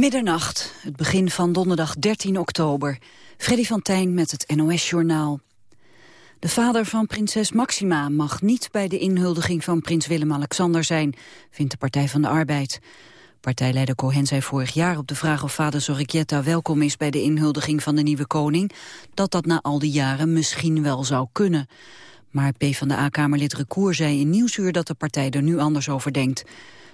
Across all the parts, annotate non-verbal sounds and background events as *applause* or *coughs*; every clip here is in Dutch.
Middernacht, het begin van donderdag 13 oktober. Freddy van Tijn met het NOS-journaal. De vader van prinses Maxima mag niet bij de inhuldiging van prins Willem-Alexander zijn, vindt de Partij van de Arbeid. Partijleider Cohen zei vorig jaar op de vraag of vader Zorricchietta welkom is bij de inhuldiging van de nieuwe koning, dat dat na al die jaren misschien wel zou kunnen. Maar PvdA-kamerlid Recour zei in Nieuwsuur dat de partij er nu anders over denkt.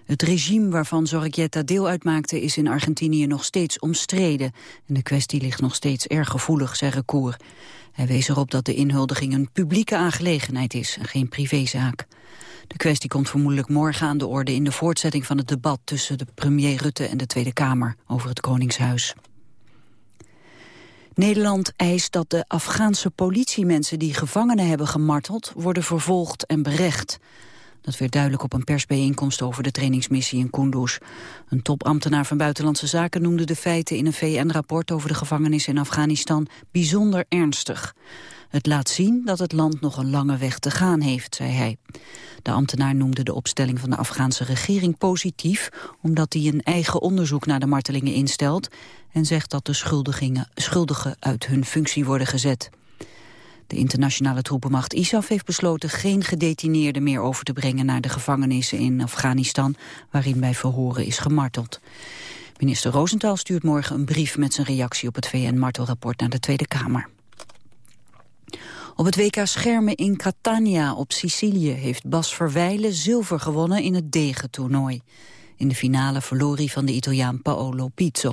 Het regime waarvan Zorricchietta deel uitmaakte is in Argentinië nog steeds omstreden. En de kwestie ligt nog steeds erg gevoelig, zei Recour. Hij wees erop dat de inhuldiging een publieke aangelegenheid is en geen privézaak. De kwestie komt vermoedelijk morgen aan de orde in de voortzetting van het debat tussen de premier Rutte en de Tweede Kamer over het Koningshuis. Nederland eist dat de Afghaanse politiemensen die gevangenen hebben gemarteld worden vervolgd en berecht. Dat werd duidelijk op een persbijeenkomst over de trainingsmissie in Kunduz. Een topambtenaar van Buitenlandse Zaken noemde de feiten in een VN-rapport over de gevangenis in Afghanistan bijzonder ernstig. Het laat zien dat het land nog een lange weg te gaan heeft, zei hij. De ambtenaar noemde de opstelling van de Afghaanse regering positief... omdat hij een eigen onderzoek naar de martelingen instelt... en zegt dat de schuldigen uit hun functie worden gezet. De internationale troepenmacht ISAF heeft besloten geen gedetineerden meer over te brengen naar de gevangenissen in Afghanistan, waarin bij verhoren is gemarteld. Minister Rosenthal stuurt morgen een brief met zijn reactie op het VN-martelrapport naar de Tweede Kamer. Op het WK Schermen in Catania op Sicilië heeft Bas Verwijlen zilver gewonnen in het degentoernooi. In de finale verloor hij van de Italiaan Paolo Pizzo.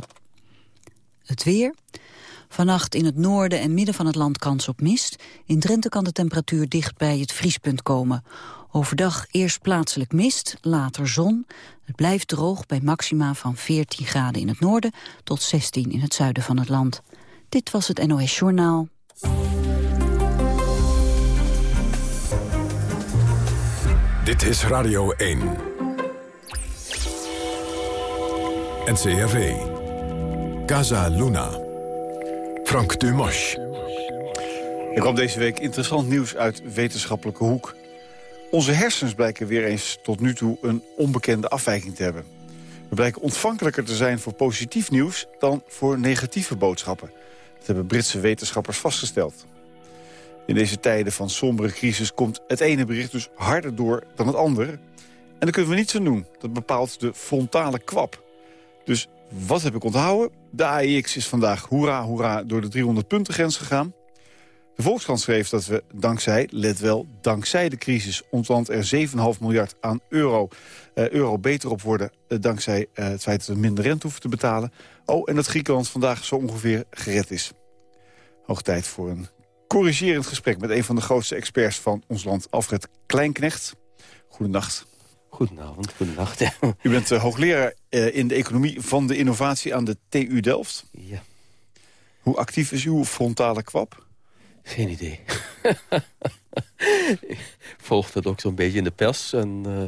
Het weer. Vannacht in het noorden en midden van het land kans op mist. In Drenthe kan de temperatuur dicht bij het vriespunt komen. Overdag eerst plaatselijk mist, later zon. Het blijft droog bij maxima van 14 graden in het noorden... tot 16 in het zuiden van het land. Dit was het NOS Journaal. Dit is Radio 1. NCRV. Casa Luna. Frank Dumas. Er kwam deze week interessant nieuws uit wetenschappelijke hoek. Onze hersens blijken weer eens tot nu toe een onbekende afwijking te hebben. We blijken ontvankelijker te zijn voor positief nieuws dan voor negatieve boodschappen. Dat hebben Britse wetenschappers vastgesteld. In deze tijden van sombere crisis komt het ene bericht dus harder door dan het andere. En daar kunnen we niets aan doen. Dat bepaalt de frontale kwap. Dus wat heb ik onthouden? De AEX is vandaag hoera hoera door de 300 punten grens gegaan. De Volkskrant schreef dat we dankzij, let wel, dankzij de crisis... ons land er 7,5 miljard aan euro, eh, euro beter op worden... Eh, dankzij eh, het feit dat we minder rente hoeven te betalen. Oh, en dat Griekenland vandaag zo ongeveer gered is. Hoog tijd voor een corrigerend gesprek... met een van de grootste experts van ons land, Alfred Kleinknecht. Goedenacht. Goedenavond, goedenacht. *laughs* U bent uh, hoogleraar uh, in de economie van de innovatie aan de TU Delft. Ja. Hoe actief is uw frontale kwap? Geen idee. Ik volg dat ook zo'n beetje in de pers. En uh,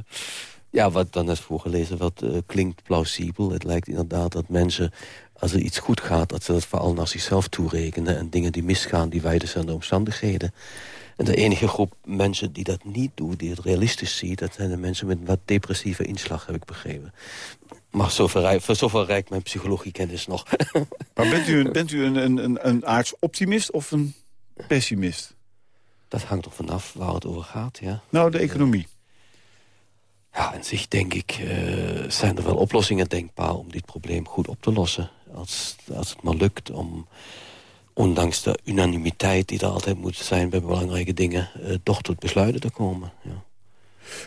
ja, wat dan is voorgelezen, wat klinkt plausibel. Het lijkt inderdaad dat mensen, als er iets goed gaat... dat ze dat vooral naar zichzelf toerekenen. En dingen die misgaan, die wijden zijn de omstandigheden. En de enige groep mensen die dat niet doen, die het realistisch ziet... dat zijn de mensen met een wat depressieve inslag, heb ik begrepen. Maar zover, voor zover rijkt mijn psychologiekennis nog. *laughs* Maar bent u, een, bent u een, een, een aardsoptimist of een pessimist? Dat hangt er vanaf waar het over gaat, ja. Nou, de economie. Ja, in zich denk ik, uh, zijn er wel oplossingen denkbaar... om dit probleem goed op te lossen. Als, als het maar lukt om ondanks de unanimiteit die er altijd moet zijn bij belangrijke dingen... Uh, toch tot besluiten te komen. Ja.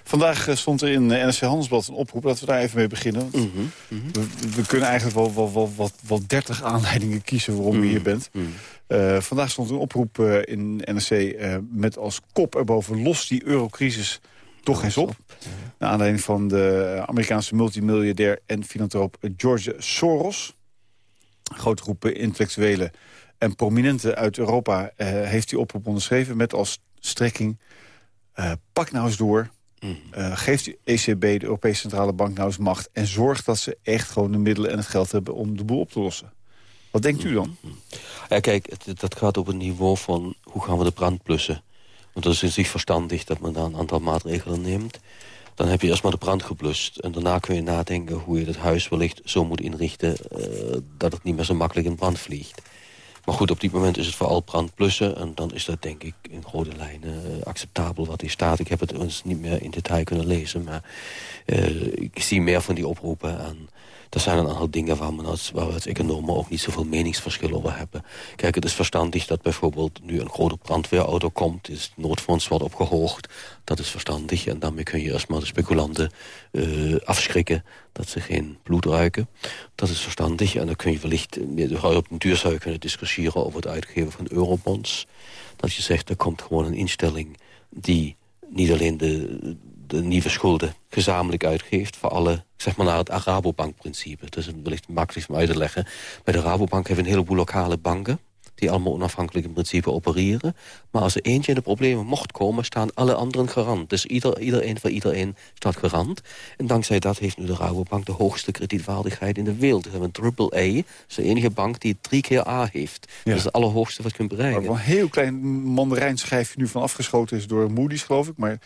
Vandaag uh, stond er in NRC Handelsblad een oproep. Laten we daar even mee beginnen. Mm -hmm. Mm -hmm. we, we, kunnen eigenlijk wel, wel, wel, wel, wel 30 aanleidingen kiezen waarom mm -hmm. u hier bent. Uh, vandaag stond een oproep in NRC met als kop erboven... los die eurocrisis toch eens op. Ja. Naar aanleiding van de Amerikaanse multimiljardair en filantroop George Soros. Grote groepen intellectuelen en prominenten uit Europa uh, heeft die oproep onderschreven... met als strekking, uh, pak nou eens door... Uh, geeft de ECB, de Europese Centrale Bank, nou eens macht... en zorg dat ze echt gewoon de middelen en het geld hebben om de boel op te lossen. Wat denkt u dan? Ja, kijk, het, dat gaat op het niveau van hoe gaan we de brand blussen. Want het is in zich verstandig dat men dan een aantal maatregelen neemt. Dan heb je eerst maar de brand geblust. En daarna kun je nadenken hoe je het huis wellicht zo moet inrichten... dat het niet meer zo makkelijk in brand vliegt. Maar goed, op dit moment is het vooral brand blussen. En dan is dat denk ik in grote lijnen acceptabel wat hier staat. Ik heb het ons niet meer in detail kunnen lezen. Maar ik zie meer van die oproepen. En er zijn een aantal dingen waar, we als, waar we als economen ook niet zoveel meningsverschil over hebben. Kijk, het is verstandig dat bijvoorbeeld nu een grote brandweerauto komt. Dus het noodfonds wordt opgehoogd. Dat is verstandig. En daarmee kun je eerst de speculanten uh, afschrikken. Dat ze geen bloed ruiken. Dat is verstandig. En dan kun je wellicht, op een duur zou je kunnen discussiëren over het uitgeven van eurobonds. Dat je zegt, er komt gewoon een instelling die niet alleen de, de nieuwe schulden gezamenlijk uitgeeft... voor alle, zeg maar naar het Rabobank-principe. Is wellicht makkelijk om uit te leggen. Bij de Rabobank hebben we een heleboel lokale banken die allemaal onafhankelijk in principe opereren. Maar als er eentje in de problemen mocht komen, staan alle anderen garant. Dus ieder, iedereen voor iedereen staat garant. En dankzij dat heeft nu de Rabobank de hoogste kredietwaardigheid in de wereld. We hebben een triple A, dat is de enige bank die drie keer A heeft. Dat is het allerhoogste wat je kunt bereiken. Maar een heel klein mandarijnschijfje nu van afgeschoten is door Moody's, geloof ik. Maar...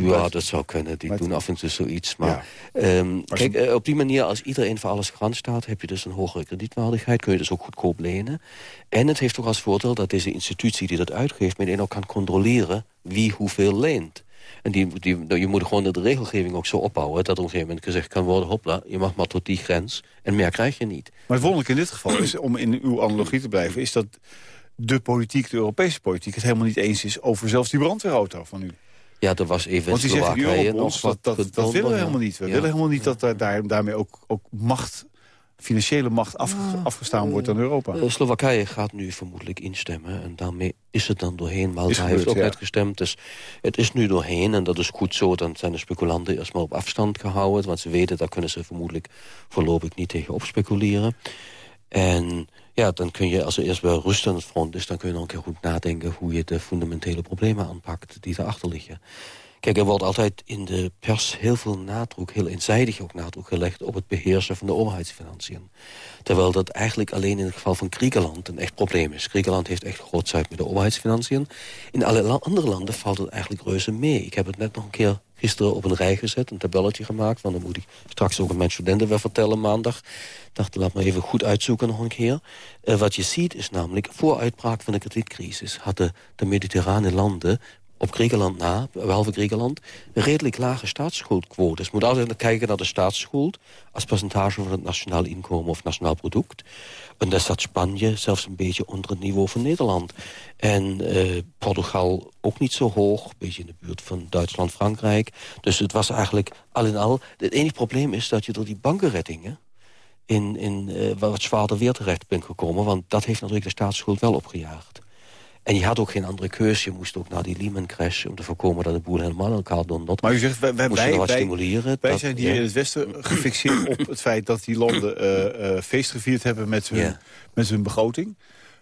Ja, dat zou kunnen. Die doen af en toe zoiets. Maar, ehm, kijk, eh, op die manier, als iedereen voor alles garant staat... heb je dus een hogere kredietwaardigheid. Kun je dus ook goedkoop lenen. En het heeft toch als voordeel dat deze institutie die dat uitgeeft... meteen ook kan controleren wie hoeveel leent. En die, die, nou, je moet gewoon de regelgeving ook zo opbouwen... dat op een gegeven moment gezegd kan worden... hopla, je mag maar tot die grens en meer krijg je niet. Maar het wonderlijke in dit geval is, om in uw analogie te blijven... is dat de politiek, de Europese politiek... het helemaal niet eens is over zelfs die brandweerauto van u. Ja, er was even Want die zeggen, nog dat, dat, dat willen we helemaal niet. We willen helemaal niet dat daar, daarmee ook, ook macht financiële macht afgestaan wordt aan Europa. Uh, Slowakije gaat nu vermoedelijk instemmen. En daarmee is het dan doorheen. Malta heeft ook ja. uitgestemd. Dus het is nu doorheen. En dat is goed zo. Dan zijn de speculanten eerst maar op afstand gehouden. Want ze weten, daar kunnen ze vermoedelijk voorlopig niet tegen opspeculeren. En ja, dan kun je, als er eerst wel rust aan het front is... dan kun je nog een keer goed nadenken hoe je de fundamentele problemen aanpakt die erachter liggen. Kijk, er wordt altijd in de pers heel veel nadruk, heel eenzijdig ook nadruk gelegd op het beheersen van de overheidsfinanciën. Terwijl dat eigenlijk alleen in het geval van Griekenland een echt probleem is. Griekenland heeft echt grootheid met de overheidsfinanciën. In alle andere landen valt het eigenlijk reuze mee. Ik heb het net nog een keer gisteren op een rij gezet, een tabelletje gemaakt. Want dan moet ik straks ook aan mijn studenten vertellen maandag. Dacht, laat me even goed uitzoeken nog een keer. Uh, wat je ziet is namelijk, voor uitbraak van de kredietcrisis... hadden de mediterrane landen op Griekenland na, behalve Griekenland, redelijk lage staatsschuldquotes. Je moet altijd kijken naar de staatsschuld als percentage van het nationaal inkomen of nationaal product. En daar staat Spanje zelfs een beetje onder het niveau van Nederland. En eh, Portugal ook niet zo hoog, een beetje in de buurt van Duitsland, Frankrijk. Dus het was eigenlijk al in al... Het enige probleem is dat je door die bankenreddingen in, in uh, wat zwaarder weer terecht bent gekomen. Want dat heeft natuurlijk de staatsschuld wel opgejaagd. En je had ook geen andere keuze. Je moest ook naar die Lehman Crash... om te voorkomen dat de boel helemaal elkaar dondert. Maar u zegt, wij, wij, wij, wat stimuleren. wij zijn hier in het Westen gefixeerd op het feit... dat die landen uh, uh, feest gevierd hebben met hun, met hun begroting.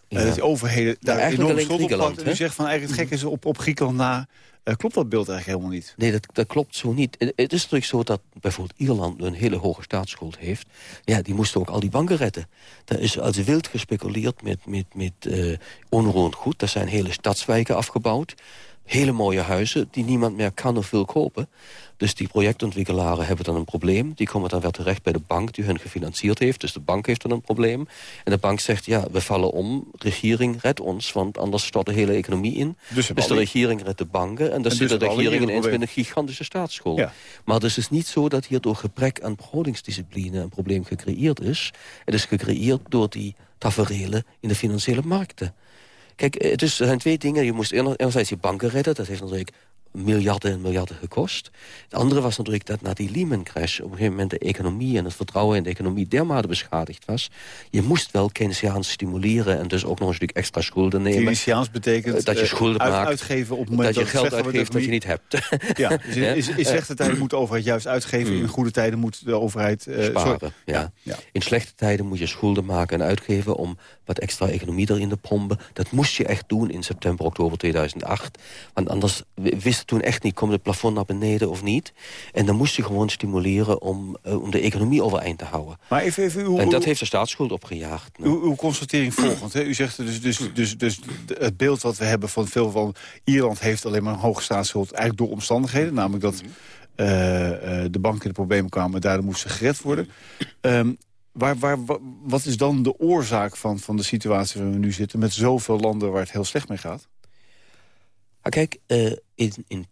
Ja. Uh, dat die overheden daar enorm schuld op U zegt van eigenlijk het gek is op, op Griekenland na... Uh, klopt dat beeld eigenlijk helemaal niet? Nee, dat, dat klopt zo niet. Het is natuurlijk zo dat bijvoorbeeld Ierland een hele hoge staatsschuld heeft. Ja, die moesten ook al die banken redden. Daar is als wild gespeculeerd met, met, met uh, onroerend goed. Er zijn hele stadswijken afgebouwd. Hele mooie huizen die niemand meer kan of wil kopen. Dus die projectontwikkelaren hebben dan een probleem. Die komen dan weer terecht bij de bank die hun gefinancierd heeft. Dus de bank heeft dan een probleem. En de bank zegt, ja, we vallen om. Regering, red ons, want anders stort de hele economie in. Dus, dus de regering redt de banken. En dan zit dus de regering ineens met een gigantische staatsschuld. Maar het is dus niet zo dat hier door gebrek aan begrotingsdiscipline... een probleem gecreëerd is. Het is gecreëerd door die taferelen in de financiële markten. Kijk, het is, er zijn twee dingen. Je moest enerzijds je banken redden. Dat heeft natuurlijk miljarden en miljarden gekost. Het andere was natuurlijk dat na die Lehman-crash... op een gegeven moment de economie en het vertrouwen in de economie... dermate beschadigd was. Je moest wel Keynesiaans stimuleren... en dus ook nog een stuk extra schulden nemen. Keynesiaans betekent uh, dat je schulden uit, maakt, uitgeven op het moment dat je geld uitgeeft dat je niet hebt. *laughs* Ja, dus in, in, in, slechte tijden moet de overheid juist uitgeven. In hmm. goede tijden moet de overheid... Uh, Sparen, ja. Ja, In slechte tijden moet je schulden maken en uitgeven... om wat extra economie erin te pompen. Dat moest je echt doen in september, oktober 2008. Want anders wist toen echt niet, komt het plafond naar beneden of niet. En dan moest je gewoon stimuleren om, uh, om de economie overeind te houden. Maar even, even uw, en dat heeft de staatsschuld opgejaagd. Nou. Uw, uw, constatering volgend. Hè? U zegt dus, dus, dus, dus het beeld wat we hebben van veel van... Ierland heeft alleen maar een hoge staatsschuld eigenlijk door omstandigheden. Namelijk dat... de banken in de problemen kwamen... daardoor moesten gered worden. Um, waar, waar, wat is dan de oorzaak van, van de situatie waar we nu zitten... met zoveel landen waar het heel slecht mee gaat? Ah, kijk, uh, in,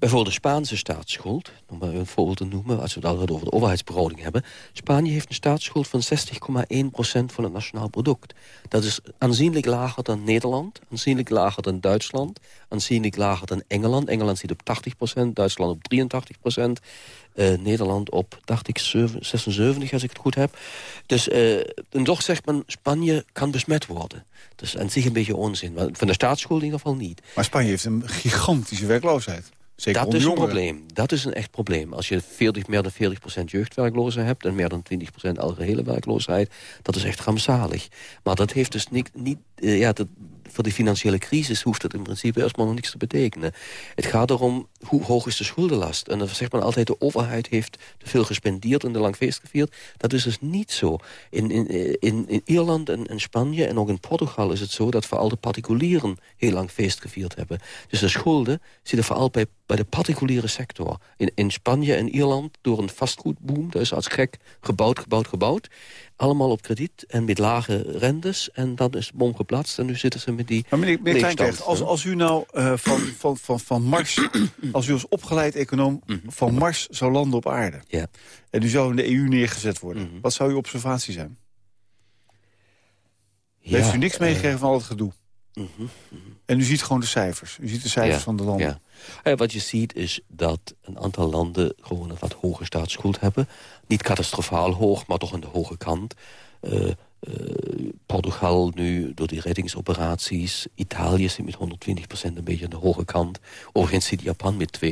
Bijvoorbeeld de Spaanse staatsschuld, om maar een voorbeeld te noemen... als we het over de overheidsbegroting hebben... Spanje heeft een staatsschuld van 60,1% van het nationaal product. Dat is aanzienlijk lager dan Nederland, aanzienlijk lager dan Duitsland... aanzienlijk lager dan Engeland. Engeland zit op 80% Duitsland op 83 uh, Nederland op, dacht ik, 76, als ik het goed heb. Dus uh, en toch zegt men, Spanje kan besmet worden. Dat is aan zich een beetje onzin. Maar van de staatsschuld in ieder geval niet. Maar Spanje heeft een gigantische werkloosheid. Zeker dat is een probleem. Dat is een echt probleem. Als je 40, meer dan 40% jeugdwerklozen hebt... en meer dan 20% algehele werkloosheid... dat is echt rampzalig. Maar dat heeft dus niet... niet uh, ja, dat, voor de financiële crisis hoeft het in principe erstmal nog niks te betekenen. Het gaat erom, hoe hoog is de schuldenlast? En dan zegt men altijd, de overheid heeft te veel gespendeerd en te lang feest gevierd. Dat is dus niet zo. In, in, in, in Ierland en, en Spanje en ook in Portugal is het zo... dat vooral de particulieren heel lang feest gevierd hebben. Dus de schulden zitten vooral bij, bij de particuliere sector. In, in Spanje en Ierland door een vastgoedboom. Dat is als gek gebouwd, gebouwd, gebouwd. Allemaal op krediet en met lage rentes. En dan is de bom geplaatst en nu zitten ze met die Maar meneer, meneer als, als u nou uh, van, van, van, van Mars... als u als opgeleid econoom mhm. van Mars zou landen op aarde... Ja. en u zou in de EU neergezet worden... Mhm. wat zou uw observatie zijn? Ja, Heeft u niks meegekregen van al het gedoe? Mhm, en u ziet gewoon de cijfers. U ziet de cijfers van de landen. Ja. Eh, wat je ziet is dat een aantal landen gewoon een wat hoge staatsschuld hebben. Niet catastrofaal hoog, maar toch aan de hoge kant. Uh, uh, Portugal nu door die reddingsoperaties. Italië zit met 120% een beetje aan de hoge kant. Overigens zit Japan met 200%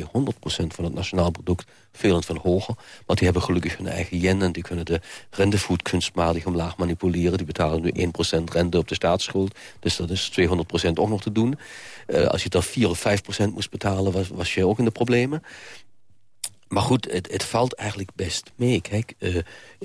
van het nationaal product. Veel van hoger. Maar die hebben gelukkig hun eigen yen. En die kunnen de rentevoet kunstmatig omlaag manipuleren. Die betalen nu 1% rente op de staatsschuld. Dus dat is 200% ook nog te doen. Uh, als je dan 4 of 5% moest betalen, was, was je ook in de problemen. Maar goed, het, het, valt eigenlijk best mee. Kijk, uh,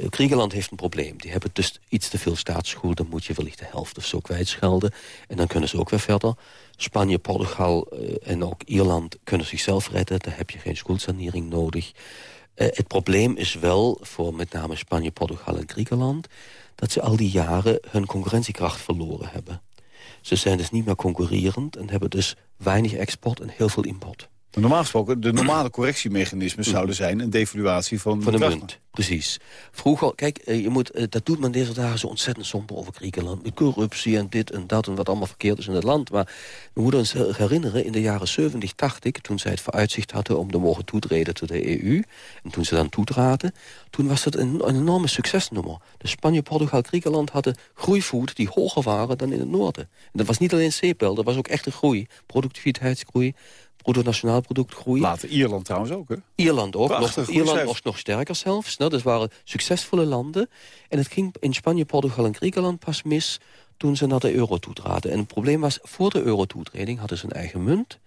Griekenland heeft een probleem. Die hebben dus iets te veel staatsschuld. Dan moet je wellicht de helft of zo kwijtschelden. En dan kunnen ze ook weer verder. Spanje, Portugal uh, en ook Ierland kunnen zichzelf redden. Daar heb je geen schuldsanering nodig. het probleem is wel voor met name Spanje, Portugal en Griekenland... dat ze al die jaren hun concurrentiekracht verloren hebben. Ze zijn dus niet meer concurrerend en hebben dus weinig export en heel veel import. Normaal gesproken, de normale correctiemechanismen zouden zijn... een devaluatie van, van de, munt. Precies. Vroeger, kijk, eh, je moet, eh, dat doet men deze dagen zo ontzettend somber over Griekenland. Met corruptie en dit en dat en wat allemaal verkeerd is in het land. Maar we moeten ons herinneren, in de jaren 70, 80... toen zij het vooruitzicht hadden om te mogen toetreden tot de EU... en toen ze dan toetraden, toen was een, een enorme succesnummer. De Spanje, Portugal, Griekenland hadden groeivoet die hoger waren dan in het noorden. En dat was niet alleen zeepel, dat was ook echt een groei. Productiviteitsgroei, bruto nationaal product groei. Later Ierland trouwens ook, hè? Ierland ook. Nog, Ierland was nog sterker zelfs. Nou, dat waren succesvolle landen. En het ging in Spanje, Portugal en Griekenland pas mis... toen ze naar de euro toetraden. En het probleem was, voor de euro-toetreding hadden ze een eigen munt.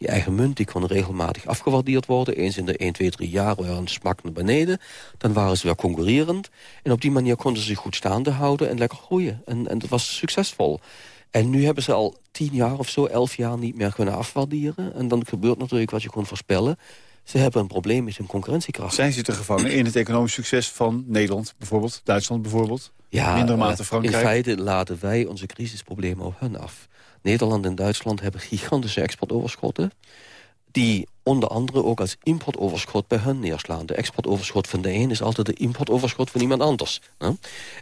Die eigen munt die kon regelmatig afgewaardeerd worden. Eens in de 1, 2, 3 jaar waren een smak naar beneden. Dan waren ze weer concurrerend. En op die manier konden ze zich goed staande houden en lekker groeien. En, en dat was succesvol. En nu hebben ze al tien jaar of zo, elf jaar niet meer kunnen afwaarderen. En dan gebeurt natuurlijk wat je kon voorspellen. Ze hebben een probleem met hun concurrentiekracht. Zijn ze te gevangen in het economisch succes van Nederland bijvoorbeeld? Duitsland bijvoorbeeld? Ja, minder mate Frankrijk? in feite laten wij onze crisisproblemen op hun af. Nederland en Duitsland hebben gigantische exportoverschotten... die onder andere ook als importoverschot bij hun neerslaan. De exportoverschot van de een is altijd de importoverschot van iemand anders. Hè?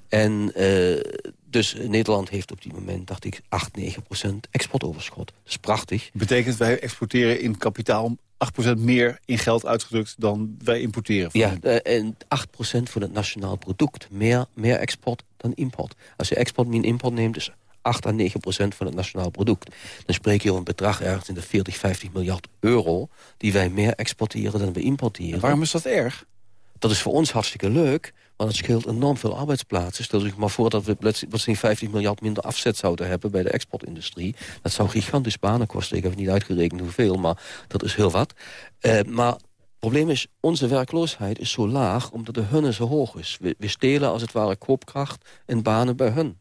En uh, dus Nederland heeft op die moment, dacht ik, 8, 9 procent exportoverschot. Dat is prachtig. Betekent wij exporteren in kapitaal 8% meer in geld uitgedrukt dan wij importeren. Ja, uh, en 8% van het nationaal product. Meer, meer export dan import. Als je export min import neemt, is 8 à 9 procent van het nationaal product. Dan spreek je over een bedrag ergens in de 40, 50 miljard euro... die wij meer exporteren dan we importeren. waarom is dat erg? Dat is voor ons hartstikke leuk, want het scheelt enorm veel arbeidsplaatsen. Stel zich maar voor dat we plotseling 50 miljard minder afzet zouden hebben... bij de exportindustrie. Dat zou gigantisch banen kosten. Ik heb het niet uitgerekend hoeveel, maar dat is heel wat. Uh, maar het probleem is, onze werkloosheid is zo laag... omdat de hunne zo hoog is. We, we stelen als het ware koopkracht en banen bij hun.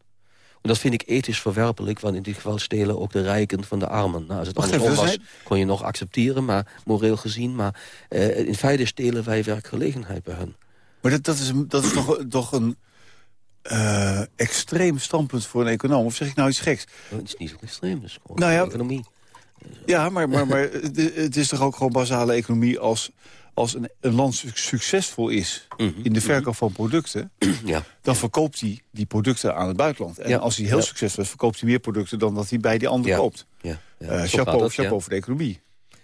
Dat vind ik ethisch verwerpelijk, want in dit geval stelen ook de rijken van de armen. Nou, als het Wacht andersom was, kon je nog accepteren, maar moreel gezien. Maar eh, in feite stelen wij werkgelegenheid bij hen. Maar dat, dat is, dat is toch, *clears throat* toch een eh, extreem standpunt voor een econoom? Of zeg ik nou iets geks? Dat is niet zo extreem, gewoon Nou ja, economie. Ja, maar, maar, maar *laughs* het- het is toch ook gewoon basale economie... als, als een, een land su- succesvol is Mhm, in de verkoop van producten... *clears throat* Ja. dan verkoopt hij die producten aan het buitenland. En Ja, als hij heel ja. succesvol is, verkoopt hij meer producten... dan dat hij bij die ander koopt. Ja, ja. Eh, chapeau chapeau voor de economie.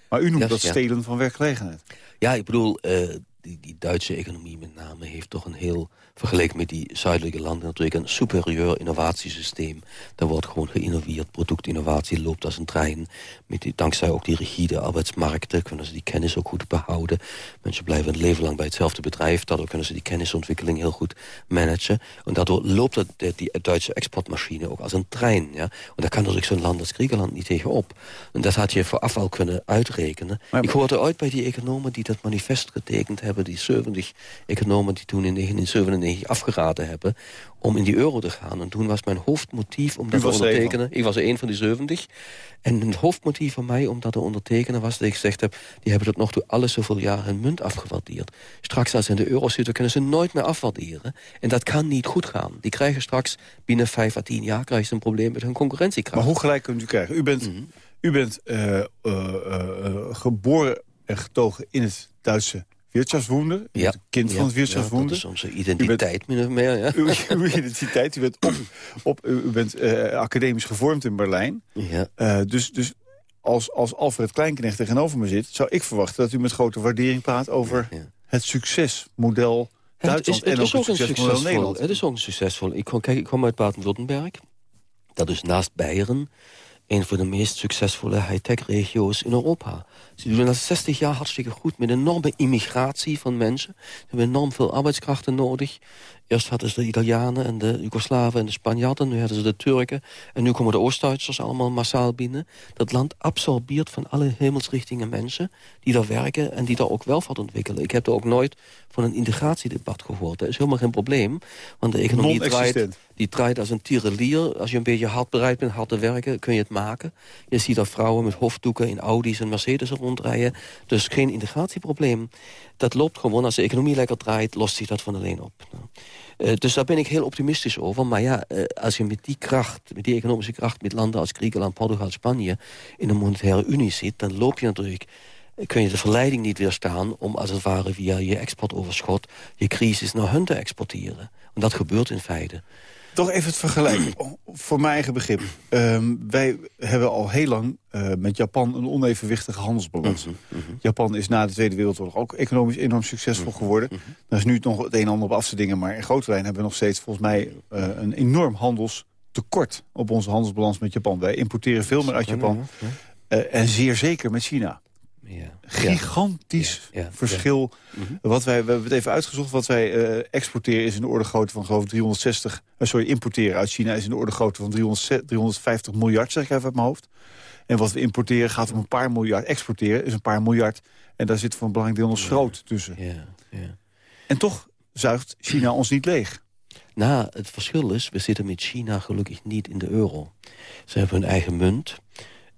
Maar u noemt dat stelen van werkgelegenheid. Ja, ik bedoel, eh, die, die Duitse economie met name heeft toch een heel... vergeleken met die zuidelijke landen natuurlijk een superieur innovatiesysteem. Daar wordt gewoon geïnnoveerd, productinnovatie loopt als een trein. Met die, dankzij ook die rigide arbeidsmarkten kunnen ze die kennis ook goed behouden. Mensen blijven een leven lang bij hetzelfde bedrijf. Daardoor kunnen ze die kennisontwikkeling heel goed managen. En daardoor loopt dat, die- Duitse exportmachine ook als een trein. Ja? En daar kan natuurlijk zo'n land als Griekenland niet tegenop. En dat had je vooraf al kunnen uitrekenen. Maar- ik hoorde ooit bij die economen die dat manifest getekend hebben... die 70 economen die toen in 1997 afgeraden hebben... om in die euro te gaan. En toen was mijn hoofdmotief om dat te er ondertekenen... ik was een van die 70. En het hoofdmotief van mij om dat te ondertekenen was dat ik gezegd heb... die hebben tot nog toe alle zoveel jaar hun munt afgewaardeerd. Straks als ze in de euro zitten kunnen ze nooit meer afwaarderen. En dat kan niet goed gaan. Die krijgen straks binnen 5 à 10 jaar krijgen ze een probleem met hun concurrentiekracht. Maar hoe gelijk kunt u krijgen? U bent, Mhm. u bent eh, eh, eh, geboren en getogen in het Duitse Wirtschaftswunder. Een kind van het ja, Wirtschaftswunder. dat is onze identiteit, min of meer. Ja. *laughs* uw, uw identiteit. U bent, op, op, u bent eh, academisch gevormd in Berlijn. Ja. Eh, dus dus als, als Alfred Kleinknecht tegenover me zit... zou ik verwachten dat u met grote waardering praat over Ja. het succesmodel Ja, Duitsland... het is, het is en ook het een succesmodel succesvol. Nederland. Het is ook een succesvol. Ik kom, kijk, ik kom uit Baden-Württemberg. Dat is naast Beieren een van de meest succesvolle high-tech-regio's in Europa. Ze doen al 60 jaar hartstikke goed met enorme immigratie van mensen. Ze hebben enorm veel arbeidskrachten nodig. Eerst hadden ze de Italianen en de Joegoslaven en de Spanjaarden. Nu hadden ze de Turken. En nu komen de Oost-Duitsers allemaal massaal binnen. Dat land absorbeert van alle hemelsrichtingen mensen... die daar werken en die daar ook welvaart ontwikkelen. Ik heb er ook nooit van een integratiedebat gehoord. Dat is helemaal geen probleem. Want de economie draait, die draait als een tirelier. Als je een beetje hard bereid bent hard te werken, kun je het maken. Je ziet daar vrouwen met hoofddoeken in Audi's en Mercedes rondrijden. Dus geen integratieprobleem. Dat loopt gewoon. Als de economie lekker draait, lost zich dat van alleen op. Eh, dus daar ben ik heel optimistisch over. Maar ja, eh, als je met die kracht, met die economische kracht... met landen als Griekenland, Portugal, Spanje... in een monetaire unie zit, dan loop je natuurlijk... eh, kun je de verleiding niet weerstaan om als het ware via je exportoverschot... je crisis naar hun te exporteren. Want dat gebeurt in feite. Toch even het vergelijken, *clears throat* Oh, voor mijn eigen begrip. Ehm, wij hebben al heel lang eh, met Japan een onevenwichtige handelsbalans. Japan is na de Tweede Wereldoorlog ook economisch enorm succesvol geworden. Daar is nu nog het een en ander op af te dingen... maar in grote lijn hebben we nog steeds volgens mij eh, een enorm handelstekort... op onze handelsbalans met Japan. Wij importeren veel meer uit Japan eh, en zeer zeker met China. Ja. Gigantisch Ja, ja, verschil. Wat wij, we hebben het even uitgezocht. Wat wij eh, exporteren is in de orde grootte van geloof ik 360... eh, sorry, importeren uit China is in de orde grootte van 300 350 miljard, zeg ik even uit mijn hoofd. En wat we importeren gaat om een paar miljard. Exporteren is een paar miljard. En daar zit voor een belangrijk deel nog schroot tussen. Ja, ja. En toch zuigt China ons niet leeg. Nou, het verschil is, we zitten met China gelukkig niet in de euro. Ze hebben hun eigen munt.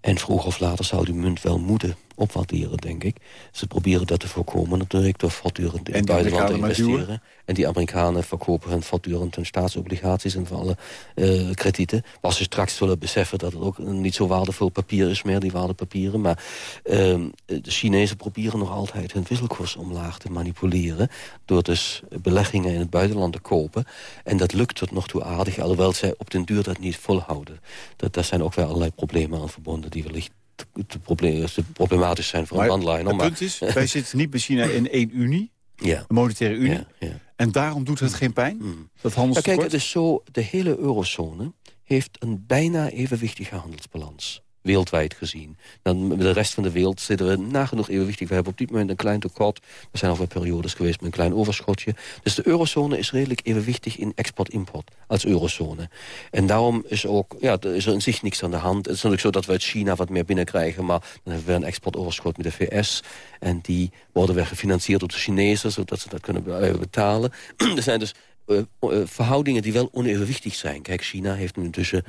En vroeg of later zou die munt wel moeten opwaarderen, denk ik. Ze proberen dat te voorkomen natuurlijk door voortdurend in het buitenland te investeren. En die Amerikanen verkopen hun voortdurend hun staatsobligaties en van alle eh, kredieten. Maar ze straks zullen beseffen dat het ook niet zo waardevol papier is meer, die waardepapieren. Maar ehm, de Chinezen proberen nog altijd hun wisselkoers omlaag te manipuleren. Door dus beleggingen in het buitenland te kopen. En dat lukt tot nog toe aardig, alhoewel zij op den duur dat niet volhouden. Dat, daar zijn ook wel allerlei problemen aan verbonden die wellicht te, te proble- te problematisch zijn voor een handelaar. het punt is, wij zitten niet met China in één unie. Ja, Een monetaire unie. ja, ja. En daarom doet het geen pijn. Dat Ja, handelstekort. kijk, het is zo, de hele eurozone heeft een bijna evenwichtige handelsbalans. Wereldwijd gezien. Dan met de rest van de wereld zitten we nagenoeg evenwichtig. We hebben op dit moment een klein tekort. Er zijn al wel periodes geweest met een klein overschotje. Dus de eurozone is redelijk evenwichtig in export-import als eurozone. En daarom is, ook, ja, er is er in zich niks aan de hand. Het is natuurlijk zo dat we uit China wat meer binnenkrijgen... maar dan hebben we een exportoverschot met de VS. En die worden weer gefinancierd door de Chinezen... zodat ze dat kunnen be- betalen. *clears throat* er zijn dus verhoudingen die wel onevenwichtig zijn. Kijk, China heeft nu intussen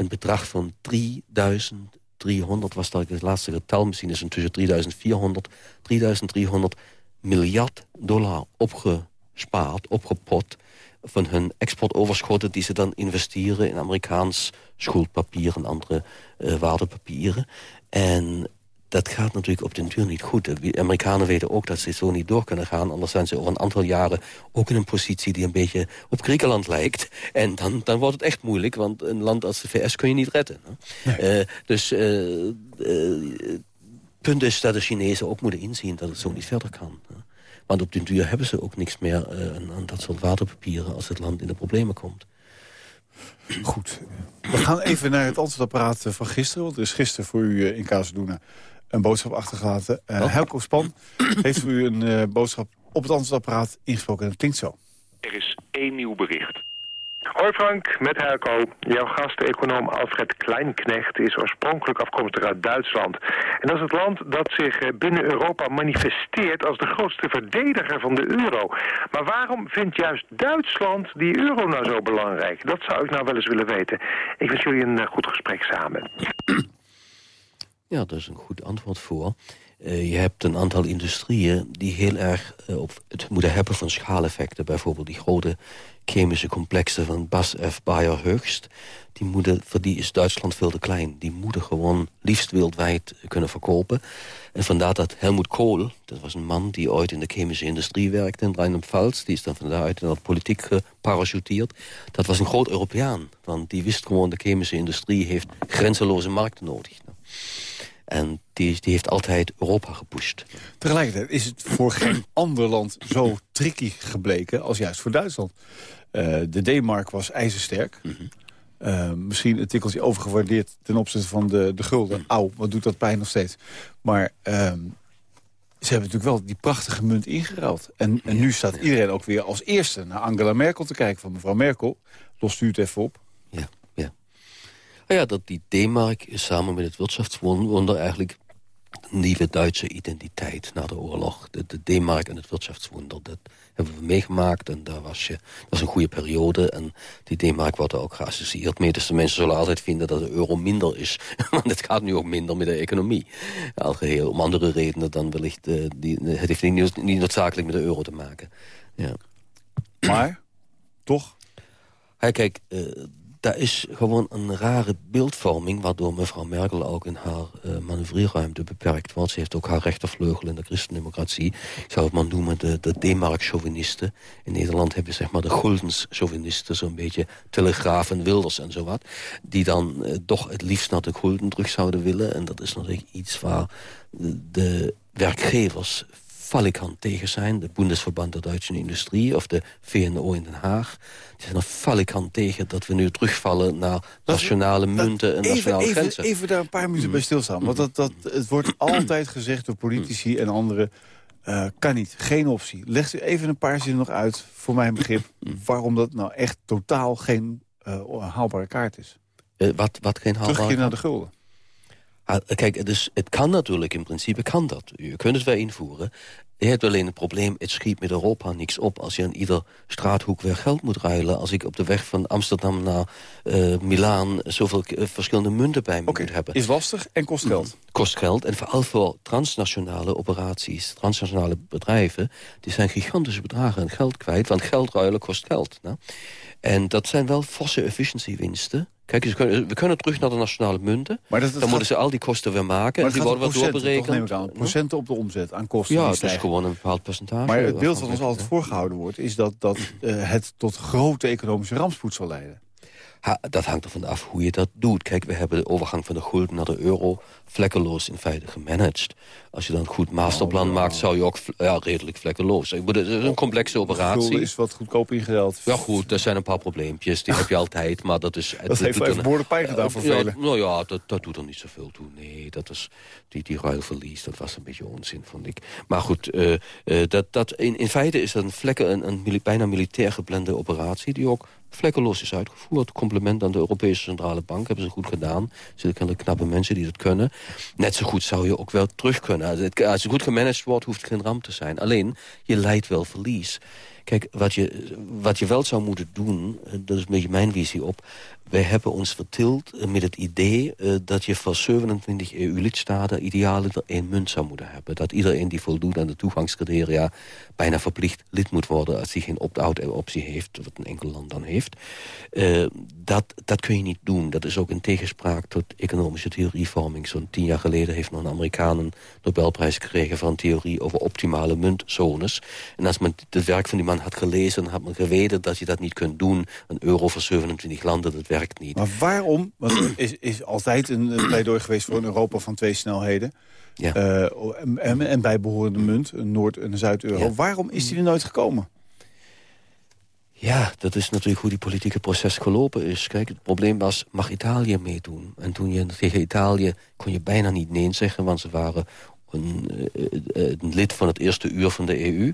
een bedrag van 3300, was dat het laatste getal, misschien is het tussen 3400, 3300 miljard dollar opgespaard, opgepot van hun exportoverschotten die ze dan investeren in Amerikaans schuldpapier en andere uh, waardepapieren. En dat gaat natuurlijk op den duur niet goed. De Amerikanen weten ook dat ze zo niet door kunnen gaan. Anders zijn ze over een aantal jaren ook in een positie die een beetje op Griekenland lijkt. En dan, dan wordt het echt moeilijk, want een land als de VS kun je niet redden. Uh, dus uh, punt is dat de Chinezen ook moeten inzien dat het zo niet verder kan. Want op den duur hebben ze ook niks meer aan dat soort waterpapieren... als het land in de problemen komt. Goed. We gaan even naar het antwoordapparaat van gisteren. Want er is gisteren voor u in Kazeluna een boodschap achtergelaten. Uh, oh. Helco Span *clears throat* heeft voor u een uh, boodschap op het antwoordapparaat ingesproken. En dat klinkt zo. Er is één nieuw bericht. Hoi Frank, met Helco. Jouw gast-econoom Alfred Kleinknecht is oorspronkelijk afkomstig uit Duitsland. En dat is het land dat zich eh, binnen Europa manifesteert als de grootste verdediger van de euro. Maar waarom vindt juist Duitsland die euro nou zo belangrijk? Dat zou ik nou wel eens willen weten. Ik wens jullie een goed gesprek samen. *clears throat* Ja, daar is een goed antwoord voor. Uh, je hebt een aantal industrieën die heel erg uh, op het moeten hebben van schaaleffecten. Bijvoorbeeld die grote chemische complexen van BASF Bayer Höchst. Die moeten, voor die is Duitsland veel te klein. Die moeten gewoon liefst wereldwijd kunnen verkopen. En vandaar dat Helmut Kohl, dat was een man die ooit in de chemische industrie werkte in Rheinland-Pfalz. Die is dan van daaruit in de politiek geparachuteerd. Dat was een groot Europeaan. Want die wist gewoon, de chemische industrie heeft grenzeloze markten nodig. En die, die heeft altijd Europa gepusht. Tegelijkertijd is het voor geen *clears throat* ander land zo tricky gebleken als juist voor Duitsland. Uh, de D-mark was ijzersterk. Mm uh, misschien een tikkeltje overgewaardeerd ten opzichte van de, de gulden. Mm Auw, wat doet dat pijn nog steeds. Maar uh, ze hebben natuurlijk wel die prachtige munt ingeruild. En, en nu staat iedereen ook weer als eerste naar Angela Merkel te kijken. Van mevrouw Merkel, lost u het even op. Ja. Nou ja, dat die D-mark samen met het Wirtschaftswunder eigenlijk een nieuwe Duitse identiteit na de oorlog. De, de D-mark en het Wirtschaftswunder, dat hebben we meegemaakt. En daar was je, dat was een goede periode. En die D-mark wordt er ook geassocieerd mee. Dus de mensen zullen altijd vinden dat de euro minder is. *laughs* Want het gaat nu ook minder met de economie. Al geheel om andere redenen dan wellicht... Uh, die, het heeft niet, niet noodzakelijk met de euro te maken. Ja. Maar, toch? Kijk, uh, daar is gewoon een rare beeldvorming... waardoor mevrouw Merkel ook in haar uh, beperkt wordt. Ze heeft ook haar rechtervleugel in de christendemocratie. Ik zou het maar noemen de, de D-mark-chauvinisten. In Nederland hebben we zeg maar de guldens-chauvinisten... zo'n beetje Telegraaf en Wilders en zo wat... die dan uh, toch het liefst naar de gulden terug zouden willen. En dat is natuurlijk iets waar de werkgevers falikant tegen zijn. De Bundesverband der Duitse Industrie of de VNO in Den Haag. Die zijn er falikant tegen dat we nu terugvallen naar nationale munten en nationale even, grenzen. Even daar een paar minuten mm. bij stilstaan. Want dat, dat, het wordt *clears throat* altijd gezegd door politici en anderen... Uh, kan niet, geen optie. Legt u even een paar zinnen nog uit, voor mijn begrip... *clears throat* Waarom dat nou echt totaal geen uh, haalbare kaart is. Uh, wat, wat geen haalbare Terugkeer naar de gulden. Ah, kijk, dus het kan natuurlijk in principe, kan dat. Je kunt het wel invoeren. Je hebt alleen het probleem, het schiet met Europa niks op... als je aan ieder straathoek weer geld moet ruilen. Als ik op de weg van Amsterdam naar uh, Milaan... zoveel uh, verschillende munten bij me okay. moet hebben. Is lastig en kost geld. Mm, kost geld. En vooral voor transnationale operaties, transnationale bedrijven... die zijn gigantische bedragen aan geld kwijt. Want geld ruilen kost geld. Nou. En dat zijn wel forse efficiëntiewinsten... Kijk, we kunnen, we kunnen terug naar de nationale munten. Maar dat, dan moeten ze al die kosten weer maken. Maar die worden wat doorberekend. Aan, procenten op de omzet aan kosten. Ja, het is gewoon een bepaald percentage. Maar het beeld wat ons altijd voorgehouden wordt... is dat, dat uh, het tot grote economische rampspoed zal leiden. Ha, dat hangt er van af hoe je dat doet. Kijk, we hebben de overgang van de gulden naar de euro vlekkeloos in feite gemanaged. Als je dan een goed masterplan oh, maakt, zou je ook ja, redelijk vlekkeloos. Ik bedoel, het is een complexe operatie. De is wat goedkoop ingedeeld. Ja goed, er zijn een paar probleempjes, die heb je altijd. Maar dat is... Dat heeft even behoorlijk pijn gedaan voor velen. nou ja, dat, dat doet er niet zoveel toe. Nee, dat is, die, die ruilverlies, dat was een beetje onzin, vond ik. Maar goed, uh, uh, dat, dat, in, in feite is dat een, vlekken, een, een bijna militair geblende operatie... die ook vlekkeloos is uitgevoerd. Compliment aan de Europese Centrale Bank, hebben ze goed gedaan. Er zitten knappe mensen die dat kunnen. Net zo goed zou je ook wel terug kunnen. Als het, goed gemanaged wordt, hoeft het geen ramp te zijn. Alleen, je leidt wel verlies. Kijk, wat je, wat je wel zou moeten doen, eh, dat is een beetje mijn visie op... wij hebben ons vertild eh, met het idee uh, dat je voor 27 EU-lidstaten... idealen één munt zou moeten hebben. Dat iedereen die voldoet aan de toegangscriteria... bijna verplicht lid moet worden als hij geen opt-out optie heeft... wat een enkel land dan heeft. Dat, dat kun je niet doen. Dat is ook in tegenspraak tot economische theorievorming. Zo'n tien jaar geleden heeft nog een Amerikaan Nobelprijs gekregen... voor een theorie over optimale muntzones. En als men het werk van die man had gelezen... had men geweten dat je dat niet kunt doen. Een euro voor 27 landen, dat werkt niet. Maar waarom? Want er is, is altijd een pleidooi geweest voor een Europa van twee snelheden. Ja. Uh, en, en bijbehorende munt, een Noord- en Zuid-euro. Ja. Waarom is die er nooit gekomen? Ja, dat is natuurlijk hoe die politieke proces gelopen is. Kijk, het probleem was, mag Italië meedoen? En toen je tegen Italië kon je bijna niet nee zeggen... want ze waren een, een lid van het eerste uur van de EU...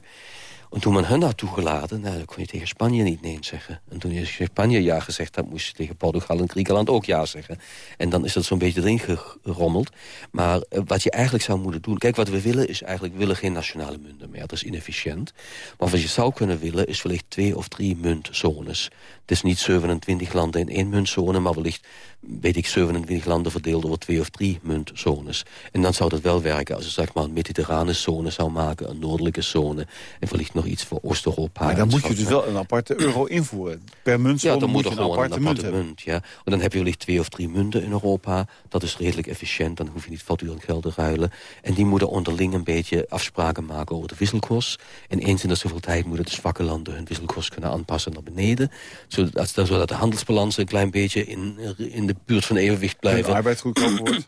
En toen men hen had toegelaten, nou, kon je tegen Spanje niet nee zeggen. En toen je Spanje ja gezegd had, moest je tegen Portugal en Griekenland ook ja zeggen. En dan is dat zo'n beetje erin gerommeld. Maar uh, wat je eigenlijk zou moeten doen... Kijk, wat we willen is eigenlijk, we willen geen nationale munten meer. Dat is inefficiënt. Maar wat je zou kunnen willen, is wellicht twee of drie muntzones. Het is niet 27 landen in één muntzone, maar wellicht weet ik, 27 landen verdeeld over twee of drie muntzones. En dan zou dat wel werken als je zeg maar, een mediterrane zone zou maken... een noordelijke zone en wellicht nog iets voor Oost-Europa. Maar dan moet je dus wel een aparte euro invoeren. Per muntzone ja, dan moet je een aparte, een aparte munt, ja. En dan heb je wellicht twee of drie munten in Europa. Dat is redelijk efficiënt, dan hoef je niet voortdurend geld te ruilen. En die moeten onderling een beetje afspraken maken over de wisselkoers. En eens in de zoveel tijd moeten de zwakke landen hun wisselkoers kunnen aanpassen naar beneden. Zodat, zodat de handelsbalans een klein beetje in, in de buurt van evenwicht blijven. En arbeid goedkoper wordt.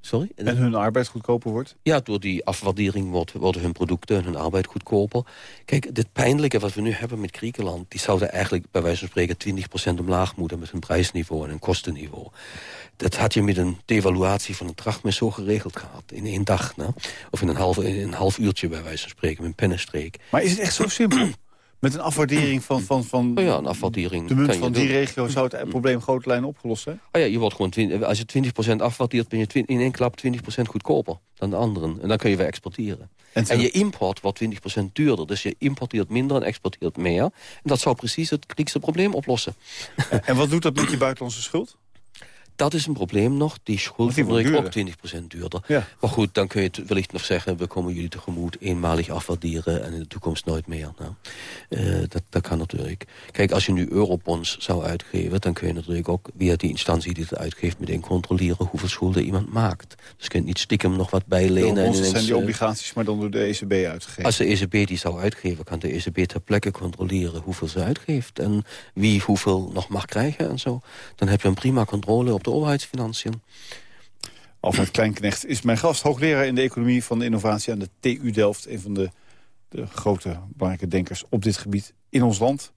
Sorry? En hun arbeid goedkoper wordt? Ja, door die afwaardering wordt, worden hun producten en hun arbeid goedkoper. Kijk, dit pijnlijke wat we nu hebben met Griekenland... die zouden eigenlijk bij wijze van spreken 20% omlaag moeten... met hun prijsniveau en hun kostenniveau. Dat had je met een devaluatie van een drachme zo geregeld gehad. In één dag, nou? of in een, half, in een half uurtje bij wijze van spreken, met een pennenstreek. Maar is het echt zo simpel? Met een afwaardering van, van, van oh ja, een afwaardering de munt van die doen. regio... zou het probleem grote lijn opgelost zijn? Oh ja, je wordt gewoon 20, als je 20% afwaardeert, ben je in één klap 20% goedkoper dan de anderen. En dan kun je weer exporteren. En, En je import wordt 20% duurder. Dus je importeert minder en exporteert meer. En dat zou precies het Griekse probleem oplossen. en wat doet dat met je buitenlandse schuld? Dat is een probleem nog. Die schuld die wordt wordt ook 20% duurder. Ja. Maar goed, dan kun je het wellicht nog zeggen... we komen jullie tegemoet, eenmalig afwaarderen... en in de toekomst nooit meer. Nou, eh, dat, dat kan natuurlijk. Kijk, als je nu eurobonds zou uitgeven... dan kun je natuurlijk ook via die instantie die het uitgeeft... meteen controleren hoeveel schulden iemand maakt. Dus je kunt niet stiekem nog wat bijlenen. en Ons ineens, zijn die eh, obligaties maar dan door de ECB uitgegeven. Als de ECB die zou uitgeven, kan de ECB ter plekke controleren hoeveel ze uitgeeft. En wie hoeveel nog mag krijgen en zo. Dan heb je een prima controle op de overheidsfinanciën. Alfred Kleinknecht is mijn gast, hoogleraar in de economie van de innovatie aan de TU Delft. Een van de, de grote belangrijke denkers op dit gebied in ons land.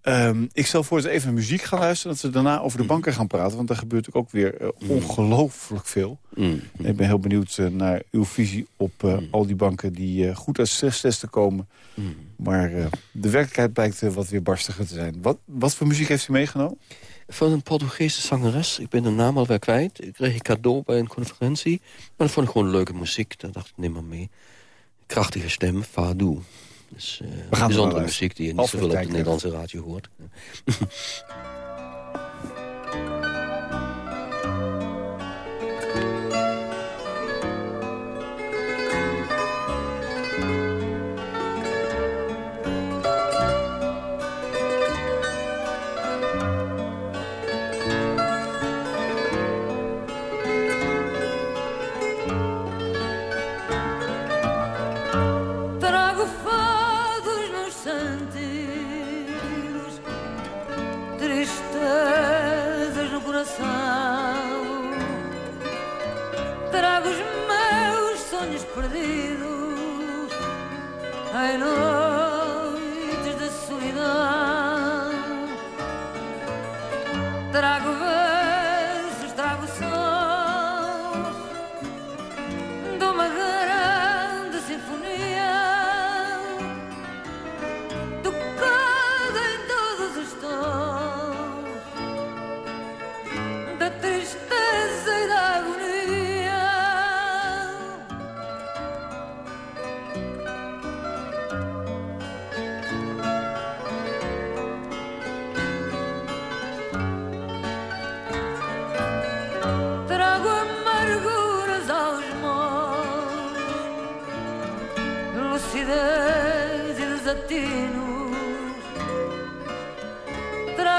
Ehm, ik zal voor het even naar muziek gaan luisteren... dat we daarna over de banken gaan praten. Want daar gebeurt ook, weer uh, ongelooflijk veel. Mm. Ik ben heel benieuwd uh, naar uw visie op uh, al die banken... die goed uit stresstesten komen. Mm. Maar de werkelijkheid blijkt wat weer barstiger te zijn. Wat, wat voor muziek heeft u meegenomen? Van een Portugese zangeres. Ik ben de naam alweer kwijt. Ik kreeg een cadeau bij een conferentie. Maar dat vond ik gewoon leuke muziek. Daar dacht ik, neem maar mee. Krachtige stem, Fado. Dus uh, We gaan bijzondere muziek die je niet zoveel op de. Nederlandse radio hoort. *laughs*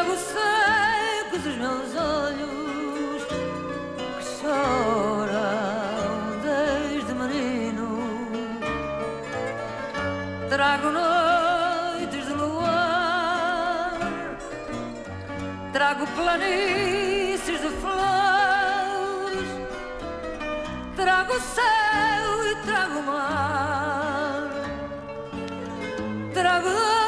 Trago secos os meus olhos que choram desde menino. Trago noites de luar, trago planícies de flores, trago céu e trago mar, trago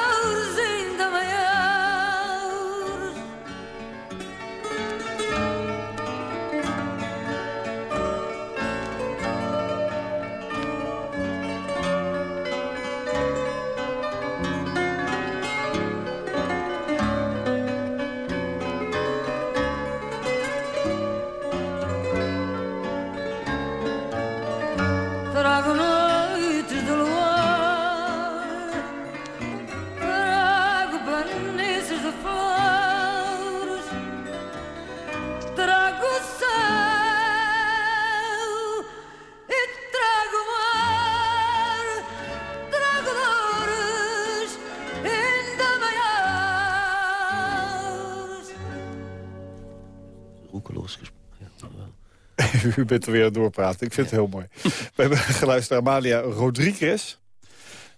U bent er weer doorpraten. Ik vind het heel mooi. We hebben geluisterd naar Amalia Rodriguez.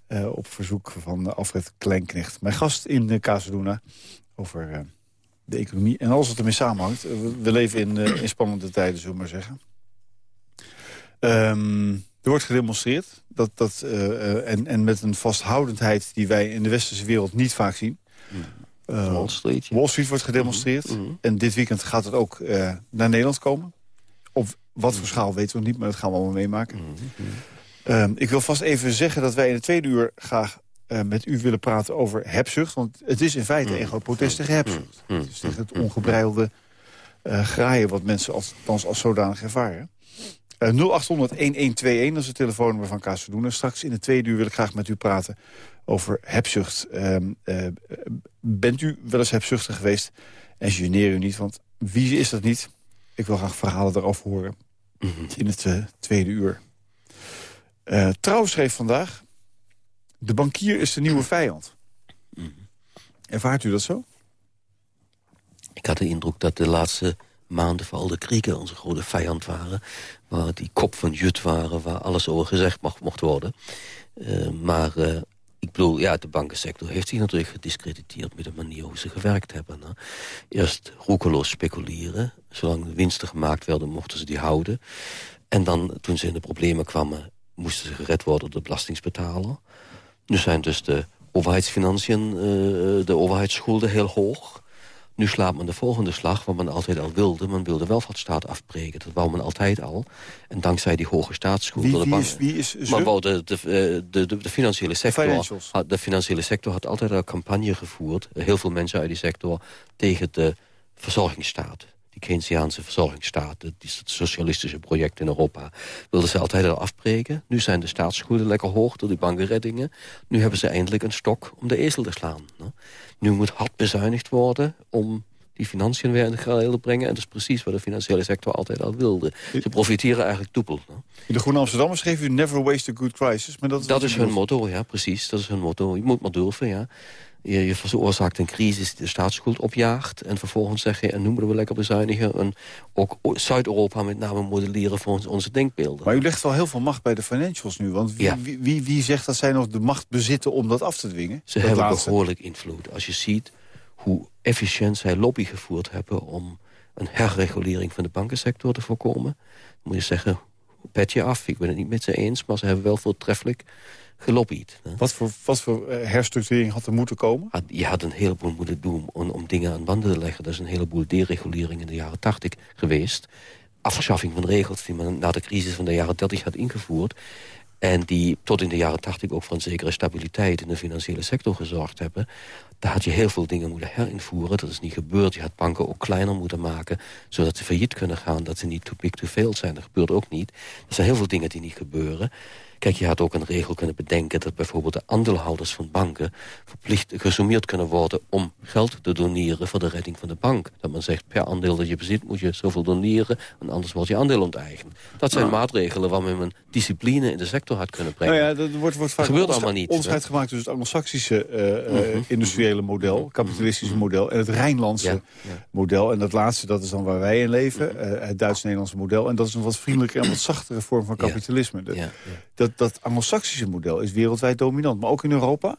eh, op verzoek van Alfred Kleinknecht. Mijn gast in uh, Casaluna over eh, de economie. En alles wat ermee samenhangt. Eh, we, leven in, eh, in spannende tijden, zullen we maar zeggen. Ehm, er wordt gedemonstreerd. Dat, dat, en, en met een vasthoudendheid die wij in de westerse wereld niet vaak zien. Wall Street, ja. Wall Street wordt gedemonstreerd. Mhm, mhm. En dit weekend gaat het ook naar Nederland komen. Op wat voor schaal weten we niet, maar dat gaan we allemaal meemaken. Mhm, Ehm, ik wil vast even zeggen dat wij in het tweede uur graag eh, met u willen praten over hebzucht. Want het is in feite een groot protest tegen hebzucht. Het is tegen het ongebreidelde eh, graaien wat mensen althans als zodanig ervaren. Eh 0800-1121, dat is het telefoonnummer van Kaas Verdoenen. Straks in het tweede uur wil ik graag met u praten over hebzucht. Ehm, eh, bent u wel eens hebzuchtig geweest? En geneer u niet, want wie is dat niet? Ik wil graag verhalen daarover horen in het eh, tweede uur. Eh Trouw schreef vandaag... de bankier is de nieuwe vijand. Ervaart u dat zo? Ik had de indruk dat de laatste maanden vooral de Grieken onze grote vijand waren. Waar die kop van Jut waren, waar alles over gezegd mag, mocht worden. Eh, maar ik bedoel, ja, de bankensector heeft zich natuurlijk gediscrediteerd... met de manier hoe ze gewerkt hebben. hè. Eerst roekeloos speculeren. Zolang winsten gemaakt werden, mochten ze die houden. En dan, toen ze in de problemen kwamen... moesten ze gered worden door de belastingsbetaler. Nu zijn dus de overheidsfinanciën, eh, de overheidsschulden heel hoog. Nu slaat men de volgende slag, wat men altijd al wilde. Men wilde welvaartsstaat afbreken. Dat wou men altijd al. En dankzij die hoge staatsschuld... Wie, wie, bank- is, wie is ze? maar wou de, de, de, de, financiële sector... Had, de financiële sector had altijd een campagne gevoerd. Heel veel mensen uit die sector tegen de verzorgingsstaat. Keynesiaanse verzorgingsstaat, het die socialistische project in Europa... wilden ze altijd al afbreken. Nu zijn de staatsschulden lekker hoog door die bankenreddingen. Nu hebben ze eindelijk een stok om de ezel te slaan. Nu moet hard bezuinigd worden om die financiën weer in de geheel te brengen. En dat is precies wat de financiële sector altijd al wilde. Ze profiteren eigenlijk dubbel. In de Groene Amsterdammers schreef u never waste a good crisis. Maar dat is, Dat is hun motto, ja, precies. Dat is hun motto. Je moet maar durven, ja. Je, veroorzaakt een crisis die de staatsschuld opjaagt... en vervolgens zeg je, en nu moeten we lekker bezuinigen... en ook Zuid-Europa met name modelleren voor ons- onze denkbeelden. Maar u legt wel heel veel macht bij de financials nu. Want wie, Ja. wie, wie, wie zegt dat zij nog de macht bezitten om dat af te dwingen? Ze Dat hebben laatste. behoorlijk invloed. Als je ziet hoe efficiënt zij lobby gevoerd hebben... om een herregulering van de bankensector te voorkomen... dan moet je zeggen, petje af. Ik ben het niet met ze eens, maar ze hebben wel voortreffelijk gelobbyd. hè. Wat voor, wat voor eh, herstructurering had er moeten komen? had- je had een heleboel moeten doen om, om dingen aan banden te leggen. Er is een heleboel deregulering in de jaren 80 geweest. Afschaffing van regels die men na de crisis van de jaren 30 had ingevoerd. En die tot in de jaren 80 ook voor een zekere stabiliteit in de financiële sector gezorgd hebben. Daar had je heel veel dingen moeten herinvoeren. Dat is niet gebeurd. Je had banken ook kleiner moeten maken. Zodat ze failliet kunnen gaan. Dat ze niet too big to fail zijn. Dat gebeurt ook niet. Er zijn heel veel dingen die niet gebeuren. Kijk, je had ook een regel kunnen bedenken... dat bijvoorbeeld de aandeelhouders van banken... verplicht gesummeerd kunnen worden om geld te doneren... voor de redding van de bank. Dat men zegt, per aandeel dat je bezit moet je zoveel doneren... en anders wordt je aandeel onteigend. Dat zijn maatregelen waarmee men discipline in de sector had kunnen brengen. Nou ja, er wordt, wordt vaak gebeurt allemaal niet, onderscheid gemaakt tussen het anglo-saxische eh, industriële model, kapitalistische model, en het Rijnlandse Ja, ja. model. En dat laatste, dat is dan waar wij in leven, eh, het Duits-Nederlandse model. En dat is een wat vriendelijker en wat zachtere vorm van kapitalisme. Dat, dat, dat anglo-saxische model is wereldwijd dominant, maar ook in Europa.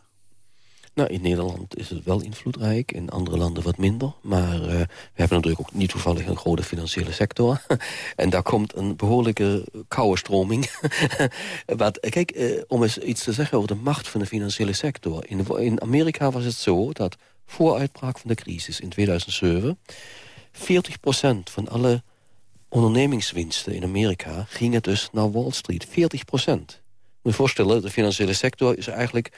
Nou, in Nederland is het wel invloedrijk, in andere landen wat minder. Maar eh, we hebben natuurlijk ook niet toevallig een grote financiële sector. *laughs* en daar komt een behoorlijke koude stroming. *laughs* Wat, kijk, eh, om eens iets te zeggen over de macht van de financiële sector. In, in Amerika was het zo dat voor uitbraak van de crisis in 2007... 40% van alle ondernemingswinsten in Amerika gingen dus naar Wall Street. 40 procent. Moet je voorstellen, de financiële sector is eigenlijk,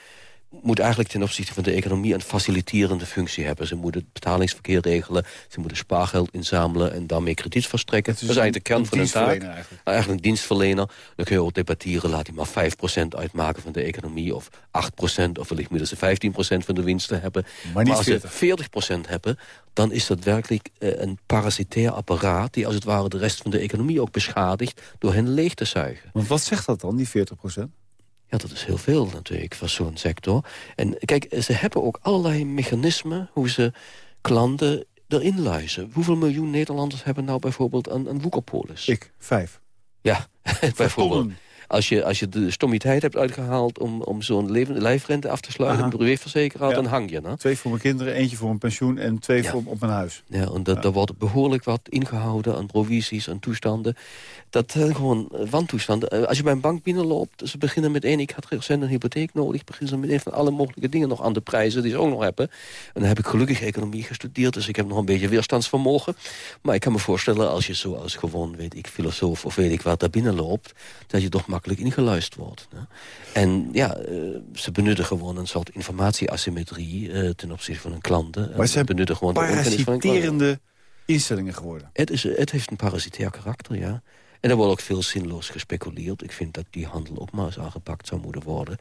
moet eigenlijk ten opzichte van de economie een faciliterende functie hebben. Ze moeten het betalingsverkeer regelen, ze moeten spaargeld inzamelen en daarmee krediet verstrekken. Is Dat is eigenlijk de kern van hun taak. eigenlijk. Nou, eigenlijk een dienstverlener. Dan kun je ook debatteren, laat hij maar 5% uitmaken van de economie... of 8% of wellicht moeten ze 15% van de winsten hebben. Maar niet als 40. ze 40% hebben, dan is dat werkelijk eh, een parasitair apparaat... die als het ware de rest van de economie ook beschadigt... door hen leeg te zuigen. Want wat zegt dat dan, die 40 procent? Ja, dat is heel veel natuurlijk voor zo'n sector. En kijk, ze hebben ook allerlei mechanismen... hoe ze klanten erin luizen. Hoeveel miljoen Nederlanders hebben nou bijvoorbeeld een, een woekerpolis? Ik, vijf. Ja, *laughs* bijvoorbeeld. Als je, als je de stommiteit hebt uitgehaald om, om zo'n lijfrente af te sluiten... Aha. een brevetverzekeraar, Ja. dan hang je. Twee voor mijn kinderen, eentje voor mijn pensioen en twee Ja. voor op mijn huis. Ja, en dat, daar wordt behoorlijk wat ingehouden aan provisies en toestanden. Dat zijn gewoon eh, wantoestanden. Eh, Als je bij een bank binnenloopt, ze beginnen met één... ik had recent een hypotheek nodig, beginnen ze met een van alle mogelijke dingen nog aan de prijzen die ze ook nog hebben. En dan heb ik gelukkig economie gestudeerd, dus ik heb nog een beetje weerstandsvermogen. Maar ik kan me voorstellen, als je zo als gewoon, weet ik, filosoof of weet ik wat, daar binnenloopt... dat je toch makkelijk ingeluisterd wordt. Hè? En ja, eh, ze benutten gewoon een soort informatieasymmetrie... eh, ten opzichte van hun klanten. Maar zijn benutten gewoon parasiterende instellingen geworden. Het, is, het heeft een parasitair karakter, ja. En er wordt ook veel zinloos gespeculeerd. Ik vind dat die handel ook maar eens aangepakt zou moeten worden.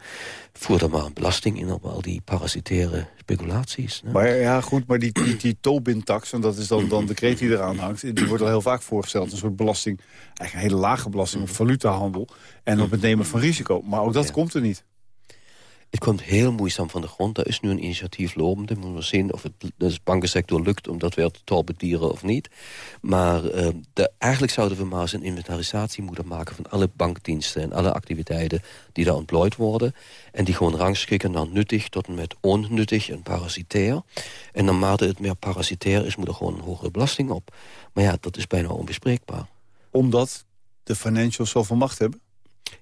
Voer er maar een belasting in op al die parasitaire speculaties. hè. Maar ja, goed, maar die, die, die Tobin-tax, en dat is dan, dan de kreet die eraan hangt... die wordt al heel vaak voorgesteld. Een soort belasting, eigenlijk een hele lage belasting... op valutahandel en op het nemen van risico. Maar ook dat Ja. komt er niet. Het komt heel moeizaam van de grond. Er is nu een initiatief lopende. Moeten we zien of het de bankensector lukt om dat weer te tolbedieren of niet. Maar eh, de, eigenlijk zouden we maar eens een inventarisatie moeten maken... van alle bankdiensten en alle activiteiten die daar ontplooid worden. En die gewoon rangschikken naar nuttig tot en met onnuttig en parasitair. En naarmate het meer parasitair is, moet er gewoon een hogere belasting op. Maar ja, dat is bijna onbespreekbaar. Omdat de financials zoveel macht hebben.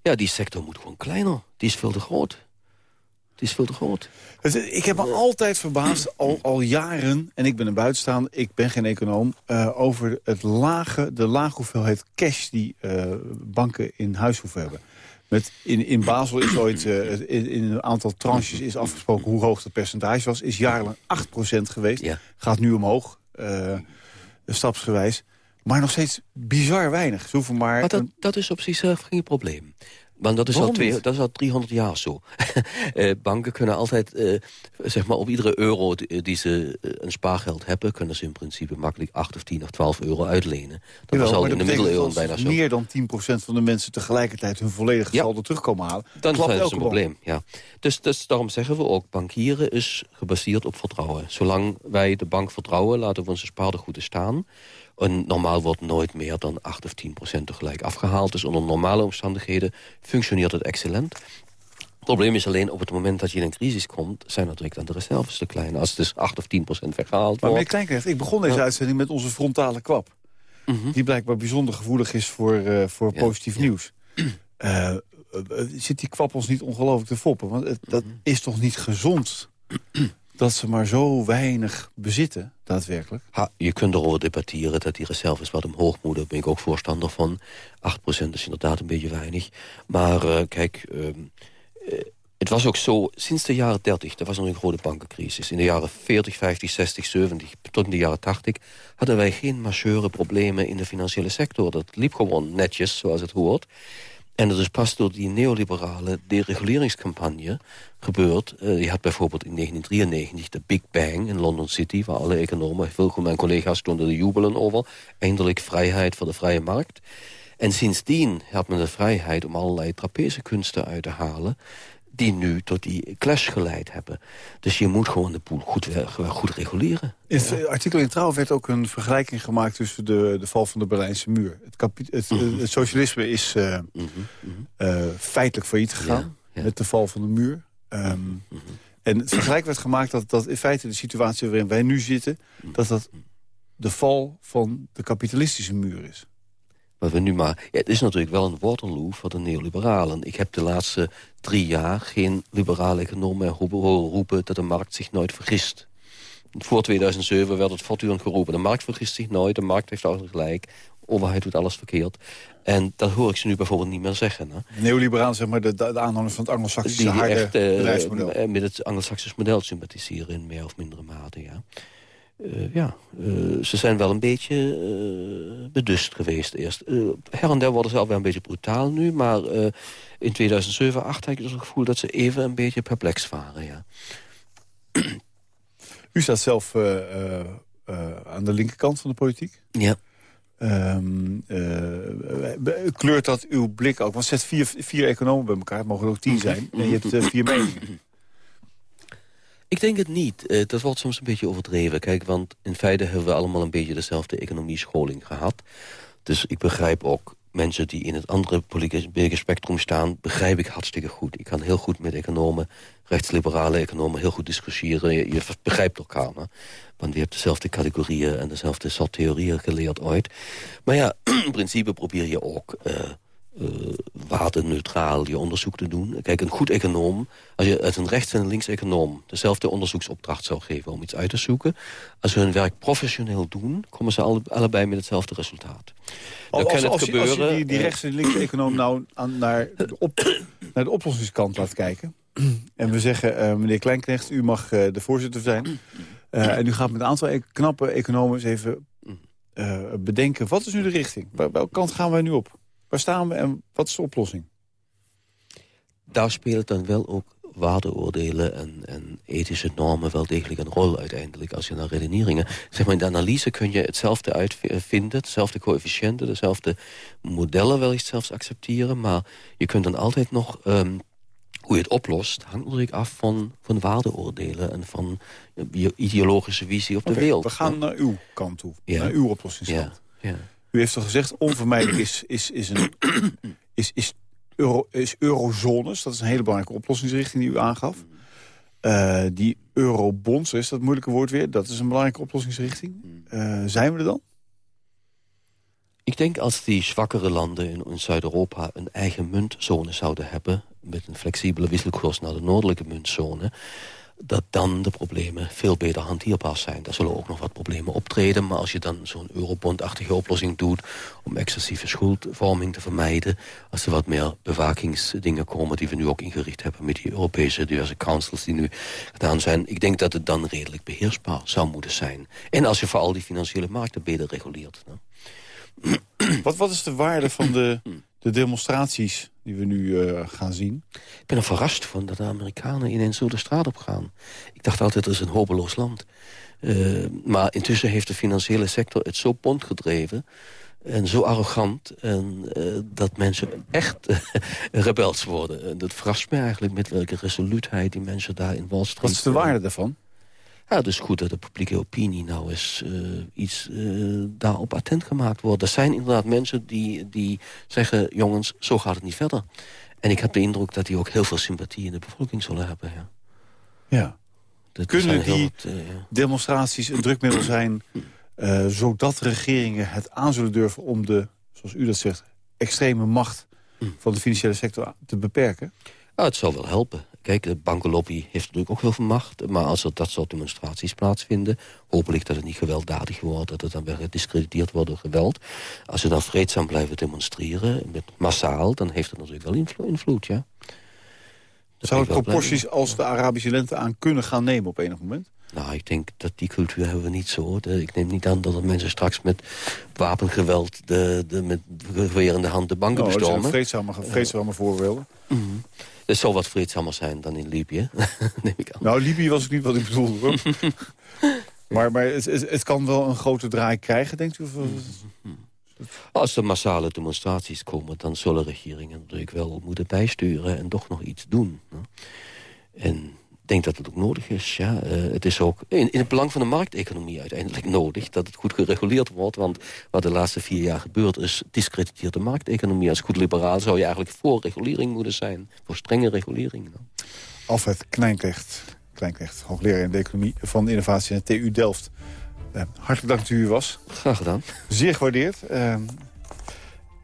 Ja, die sector moet gewoon kleiner. Die is veel te groot. Is veel te groot. Het- Ik heb me altijd verbaasd, al, al jaren, en ik ben een buitenstaander, ik ben geen econoom, eh, over het lage, de lage hoeveelheid cash die eh, banken in huis hoeven hebben. Met in, in Basel is ooit eh, in, in een aantal tranches is afgesproken hoe hoog het percentage was. Is jarenlang 8% geweest. Ja. Gaat nu omhoog, eh, stapsgewijs. Maar nog steeds bizar weinig. Ze hoeven maar... Maar dat, een- dat is op zichzelf geen probleem. Want dat is, al twee, dat is al 300 jaar zo. *laughs* Eh, banken kunnen altijd, eh, zeg maar op iedere euro die, ze eh, een spaargeld hebben... kunnen ze in principe makkelijk 8 of 10 of 12 euro uitlenen. Dat was al in de middeleeuwen bijna zo. meer dan 10% van de mensen tegelijkertijd hun volledige Ja. saldo terugkomen halen. Dan klapt is het elke een bank. probleem, ja. Dus, dus daarom zeggen we ook, bankieren is gebaseerd op vertrouwen. Zolang wij de bank vertrouwen, laten we onze spaartegoeden staan. En normaal wordt nooit meer dan 8 of 10 procent tegelijk afgehaald. Dus onder normale omstandigheden functioneert het excellent. Het probleem is alleen op het moment dat je in een crisis komt... zijn natuurlijk dan de reserves te klein. Als het dus 8 of 10 procent weggehaald Maar meneer wordt... Kleinknecht, ik begon deze Ja. uitzending met onze frontale kwap. Mhm. Die blijkbaar bijzonder gevoelig is voor, eh, voor Ja, positief ja. nieuws. Eh, eh, zit die kwap ons niet ongelooflijk te foppen? Want het, dat Mhm. is toch niet gezond dat ze maar zo weinig bezitten, daadwerkelijk? Je kunt erover debatteren dat die reserves wat omhoog moeten. Daar ben ik ook voorstander van. 8% is inderdaad een beetje weinig. Maar eh, kijk, ehm, eh, het was ook zo... Sinds de jaren 30, er was nog een grote bankencrisis. In de jaren 40, 50, 60, 70, tot in de jaren 80... hadden wij geen majeure problemen in de financiële sector. Dat liep gewoon netjes, zoals het hoort. En dat is pas door die neoliberale dereguleringscampagne gebeurd. Eh, je had bijvoorbeeld in 1993 de Big Bang in London City... waar alle economen, veel van mijn collega's stonden er jubelen over. Eindelijk vrijheid voor de vrije markt. En sindsdien had men de vrijheid om allerlei trapezekunsten uit te halen die nu tot die clash geleid hebben. Dus je moet gewoon de boel goed, we- goed reguleren. In het artikel in Trouw werd ook een vergelijking gemaakt... tussen de, de val van de Berlijnse muur. Het, Mhm. het socialisme is eh, eh, feitelijk failliet gegaan... Ja, ja. met de val van de muur. Ehm, En het vergelijk werd gemaakt dat, dat in feite de situatie waarin wij nu zitten... dat dat de val van de kapitalistische muur is. Wat we nu maar... Ja, het is natuurlijk wel een Waterloo voor de neoliberalen. Ik heb de laatste drie jaar geen liberale econoom meer horen roepen... dat de markt zich nooit vergist. Voor 2007 werd het voortdurend geroepen. De markt vergist zich nooit, de markt heeft altijd gelijk. De overheid doet alles verkeerd. En dat hoor ik ze nu bijvoorbeeld niet meer zeggen. Hè? Neoliberalen, zeg maar, de, de aanhangers van het anglo-saxische harde echt eh, bedrijfsmodel. eh, met het anglo-saxisch model sympathiseren in meer of mindere mate. Ja, Eh, ja eh, ze zijn wel een beetje eh, bedust geweest eerst. Her en der worden ze alweer een beetje brutaal nu, maar in 2007, 2008 had ik dus het gevoel dat ze even een beetje perplex waren. Ja. U staat zelf aan de linkerkant van de politiek. ja. Ehm, eh, kleurt dat uw blik ook? Want zet vier, vier economen bij elkaar, het mogen er ook tien zijn. *clears throat* En je hebt vier meningen. Ik denk het niet. Eh, dat wordt soms een beetje overdreven. Kijk, want in feite hebben we allemaal een beetje dezelfde economiescholing gehad. Dus ik begrijp ook mensen die in het andere politieke spectrum staan... begrijp ik hartstikke goed. Ik kan heel goed met economen, rechtsliberale economen... heel goed discussiëren. Je, je begrijpt elkaar, hè? Want je hebt dezelfde categorieën en dezelfde soort theorieën geleerd ooit. Maar ja, *clears throat* in principe probeer je ook... eh, eh, waarderneutraal je onderzoek te doen. Kijk, een goed econoom, als je uit een rechts- en een links-econoom... dezelfde onderzoeksopdracht zou geven om iets uit te zoeken... als ze hun werk professioneel doen, komen ze alle, allebei met hetzelfde resultaat. Dan Als, kan als, het je- als je gebeuren... die, die eh, rechts- en links-econoom nou aan, naar, de op, naar de oplossingskant laat kijken... en we zeggen, eh, meneer Kleinknecht, u mag de voorzitter zijn... en u gaat met een aantal e- knappe economen eens even eh, bedenken... wat is nu de richting? Welke kant gaan wij nu op? Waar staan we en wat is de oplossing? daar spelen dan wel ook waardeoordelen en, en ethische normen wel degelijk een rol uiteindelijk. Als je naar redeneringen... Zeg maar, in de analyse kun je hetzelfde uitvinden, hetzelfde coëfficiënten, dezelfde modellen wellicht zelfs accepteren, maar je kunt dan altijd nog... ehm, hoe je het oplost, hangt natuurlijk af van, van waardeoordelen... en van je ideologische visie op de wereld. we gaan naar uw kant toe, Ja. naar uw oplossingskant. Ja, ja. U heeft al gezegd, onvermijdelijk is, is, is, een, is, is, euro, is eurozones. Dat is een hele belangrijke oplossingsrichting die u aangaf. Eh, die eurobonds, is dat moeilijke woord weer. Dat is een belangrijke oplossingsrichting. Eh, zijn we er dan? Ik denk als die zwakkere landen in, Zuid-Europa een eigen muntzone zouden hebben... met een flexibele wisselkoers naar de noordelijke muntzone... dat dan de problemen veel beter hanteerbaar zijn. Daar zullen ook nog wat problemen optreden... maar als je dan zo'n eurobondachtige oplossing doet... om excessieve schuldvorming te vermijden... als er wat meer bewakingsdingen komen... die we nu ook ingericht hebben met die Europese diverse councils die nu gedaan zijn... ik denk dat het dan redelijk beheersbaar zou moeten zijn. En als je vooral die financiële markten beter reguleert... Nou. Wat, wat is de waarde van de, *clears throat* de demonstraties die we nu eh, gaan zien? Ik ben er verrast van dat de Amerikanen ineens zo de straat op gaan. Ik dacht altijd, dat is een hopeloos land. Eh, maar intussen heeft de financiële sector het zo pond gedreven... en zo arrogant en, eh, dat mensen echt *laughs* rebels worden. En dat verrast me eigenlijk met welke resoluutheid die mensen daar in Wall Street... Wat is de waarde daarvan? Ja, het is goed dat de publieke opinie nou eens eh, iets eh, daarop attent gemaakt wordt. Er zijn inderdaad mensen die, die zeggen... jongens, zo gaat het niet verder. En ik heb de indruk dat die ook heel veel sympathie in de bevolking zullen hebben. Ja. Ja. Dat Kunnen die wat, eh, demonstraties een drukmiddel zijn... zodat regeringen het aan zullen durven om de, zoals u dat zegt... extreme macht van de financiële sector te beperken? Nou, het zou wel helpen. Kijk, de bankenlobby heeft natuurlijk ook heel veel macht. Maar als er dat soort demonstraties plaatsvinden... hopelijk dat het niet gewelddadig wordt... dat het dan weer gediscrediteerd wordt door geweld. Als ze dan vreedzaam blijven demonstreren, met massaal... dan heeft het natuurlijk wel invlo- invloed, ja. Zou het proporties als de Arabische lente aan kunnen gaan nemen op enig moment? Nou, ik denk dat die cultuur hebben we niet zo. De- ik neem niet aan dat er mensen straks met wapengeweld... De, de, met geweer in de hand de banken Nou, er zijn bestormen. vreedzame, vreedzame voorbeelden. Het zal wat vreedzamer zijn dan in Libië, *laughs* neem ik aan. Nou, Libië was ook niet wat ik bedoelde. Hoor. *laughs* maar maar het, het, het kan wel een grote draai krijgen, denkt u? Of, Als er massale demonstraties komen... dan zullen regeringen natuurlijk wel moeten bijsturen... en toch nog iets doen. En ik denk dat het ook nodig is. Ja. Eh, het is ook in, in het belang van de markteconomie uiteindelijk nodig... dat het goed gereguleerd wordt. Want wat de laatste vier jaar gebeurt is... discrediteert de markteconomie. Als goed liberaal zou je eigenlijk voor regulering moeten zijn. Voor strenge regulering. nou. Alfred Kleinknecht, Kleinknecht hoogleraar in de economie van innovatie aan de TU Delft. Eh, hartelijk dank dat u hier was. Graag gedaan. Zeer gewaardeerd. Eh,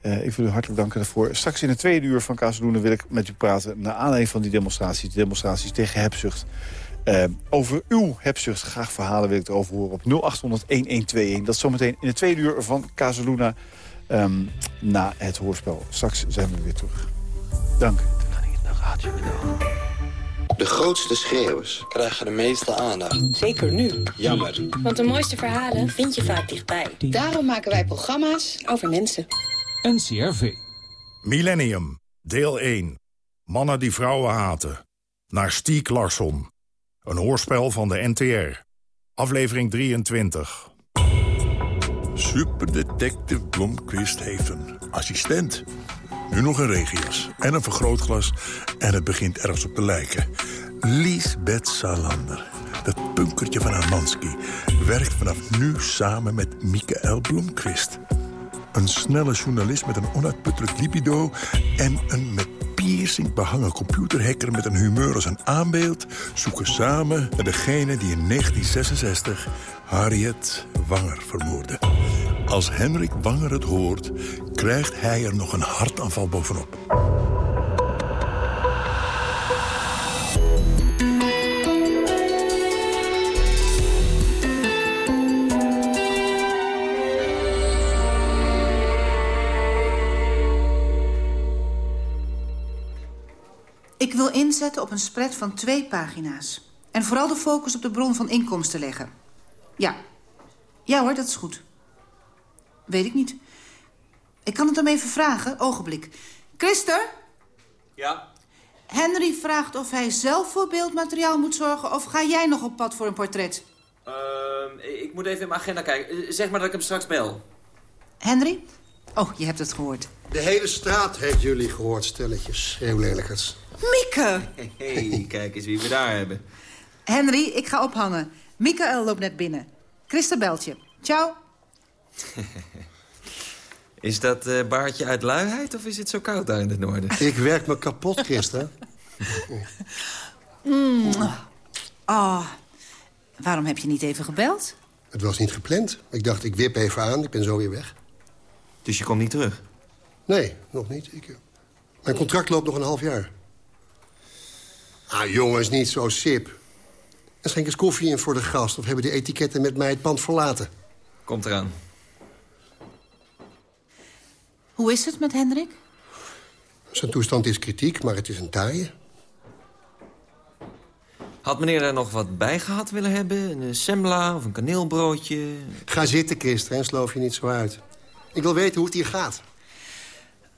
eh, ik wil u hartelijk danken daarvoor. Straks in het tweede uur van Kazeldoenen wil ik met u praten... naar aanleiding van die demonstraties, de demonstraties tegen hebzucht. Eh, over uw hebzucht, graag verhalen wil ik erover horen op 0800-1121. Dat zometeen in het tweede uur van Kazeluna ehm, na het hoorspel. Straks zijn we weer terug. Dank. De grootste schreeuwers krijgen de meeste aandacht. Zeker nu. Jammer. Want de mooiste verhalen vind je vaak dichtbij. Daarom maken wij programma's over mensen. NCRV. Millennium, deel 1. Mannen die vrouwen haten. Naar Stiek Larsson. Een hoorspel van de NTR. Aflevering 23. Superdetective Blomqvist heeft een assistent. Nu nog een regias en een vergrootglas. En het begint ergens op te lijken. Lisbeth Salander, dat punkertje van Armanski... werkt vanaf nu samen met Michael Blomqvist. Een snelle journalist met een onuitputtelijk libido... en een met piercing behangen computerhacker met een humeur als een aanbeeld... zoeken samen naar degene die in 1966 Harriet Wanger vermoordde. Als Henrik Wanger het hoort, krijgt hij er nog een hartaanval bovenop. Ik wil inzetten op een spread van twee pagina's. En vooral de focus op de bron van inkomsten leggen. Ja. Ja hoor, dat is goed. Weet ik niet. Ik kan het hem even vragen. Ogenblik. Christer? Ja? Henry vraagt of hij zelf voor beeldmateriaal moet zorgen... of ga jij nog op pad voor een portret? Ehm, ik moet even in mijn agenda kijken. Eh, Zeg maar dat ik hem straks bel. Henry? Oh, je hebt het gehoord. De hele straat heeft jullie gehoord, stelletjes. Schreeuwlelijkers. Mieke! hey, kijk eens wie we daar hebben. Henry, ik ga ophangen. Michael loopt net binnen. Christer belt je. Ciao. *laughs* Is dat eh, baardje uit luiheid of is het zo koud daar in het noorden? Ik werk me kapot, Christa. *laughs* Mm. Oh, waarom heb je niet even gebeld? Het was niet gepland. Ik dacht, ik wip even aan. Ik ben zo weer weg. Dus je komt niet terug? Nee, nog niet. Ik, eh, mijn contract loopt nog een half jaar. Ah, jongens, niet zo sip. En schenk eens koffie in voor de gast... of hebben de etiketten met mij het pand verlaten. Komt eraan. Hoe is het met Hendrik? Zijn toestand is kritiek, maar het is een taaie. Had meneer daar nog wat bij gehad willen hebben? Een sembla of een kaneelbroodje? Ga zitten, Christer, en sloof je niet zo uit. Ik wil weten hoe het hier gaat.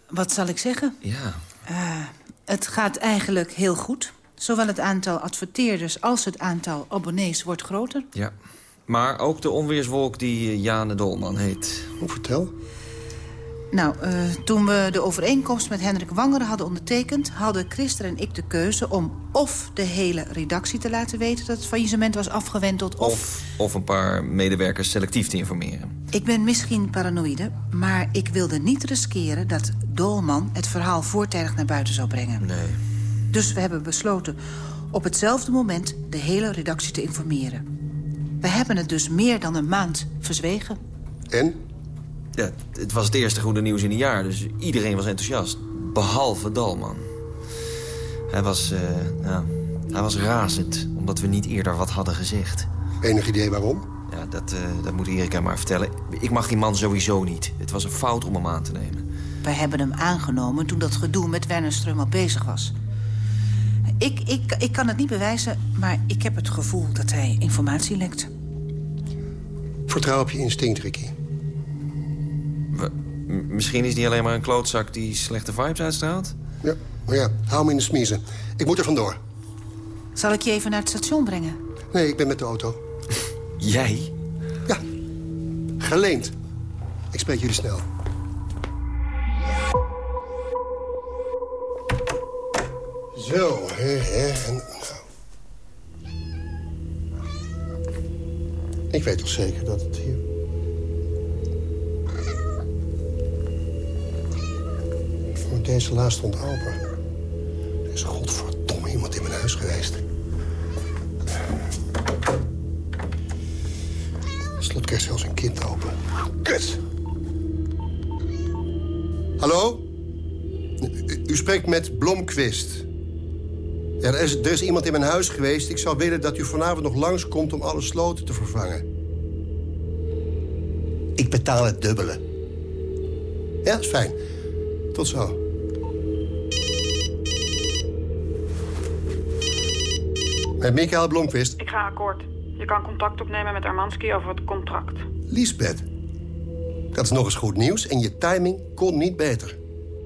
Wat zal ik zeggen? Ja. Eh, het gaat eigenlijk heel goed. Zowel het aantal adverteerders als het aantal abonnees wordt groter. Ja. Maar ook de onweerswolk die eh, Jane Dolman heet. Hoe vertel? Nou, eh, toen we de overeenkomst met Hendrik Wanger hadden ondertekend... hadden Christer en ik de keuze om of de hele redactie te laten weten... dat het faillissement was afgewenteld, of... Of, of een paar medewerkers selectief te informeren. Ik ben misschien paranoïde, maar ik wilde niet riskeren... dat Dolman het verhaal voortijdig naar buiten zou brengen. Nee. Dus we hebben besloten op hetzelfde moment de hele redactie te informeren. We hebben het dus meer dan een maand verzwegen. En? Ja, het was het eerste goede nieuws in een jaar, dus iedereen was enthousiast. Behalve Dalman. Hij was, eh, ja, hij was razend, omdat we niet eerder wat hadden gezegd. Enig idee waarom? Ja, dat, eh, dat moet Erika maar vertellen. Ik mag die man sowieso niet. Het was een fout om hem aan te nemen. Wij hebben hem aangenomen toen dat gedoe met Werner Strum al bezig was. Ik, ik, ik kan het niet bewijzen, maar ik heb het gevoel dat hij informatie lekt. Vertrouw op je instinct, Ricky. We- misschien is hij alleen maar een klootzak die slechte vibes uitstraalt? Ja, maar ja, hou me in de smiezen. Ik moet er vandoor. Zal ik je even naar het station brengen? Nee, ik ben met de auto. *laughs* Jij? Ja, geleend. Ik spreek jullie snel. Zo, hè. En, nou. Ik weet toch zeker dat het hier... Maar Deze laatste stond open. Er is godverdomme iemand in mijn huis geweest. Het slot krijgt zelfs een kind open. Kut! Hallo? U, u spreekt met Blomquist. Er, is, er is iemand in mijn huis geweest. Ik zou willen dat u vanavond nog langskomt om alle sloten te vervangen. Ik betaal het dubbele. Ja, is fijn. Tot zo. Met Michael Blomqvist. Ik ga akkoord. Je kan contact opnemen met Armanski over het contract. Liesbeth. Dat is nog eens goed nieuws en je timing kon niet beter.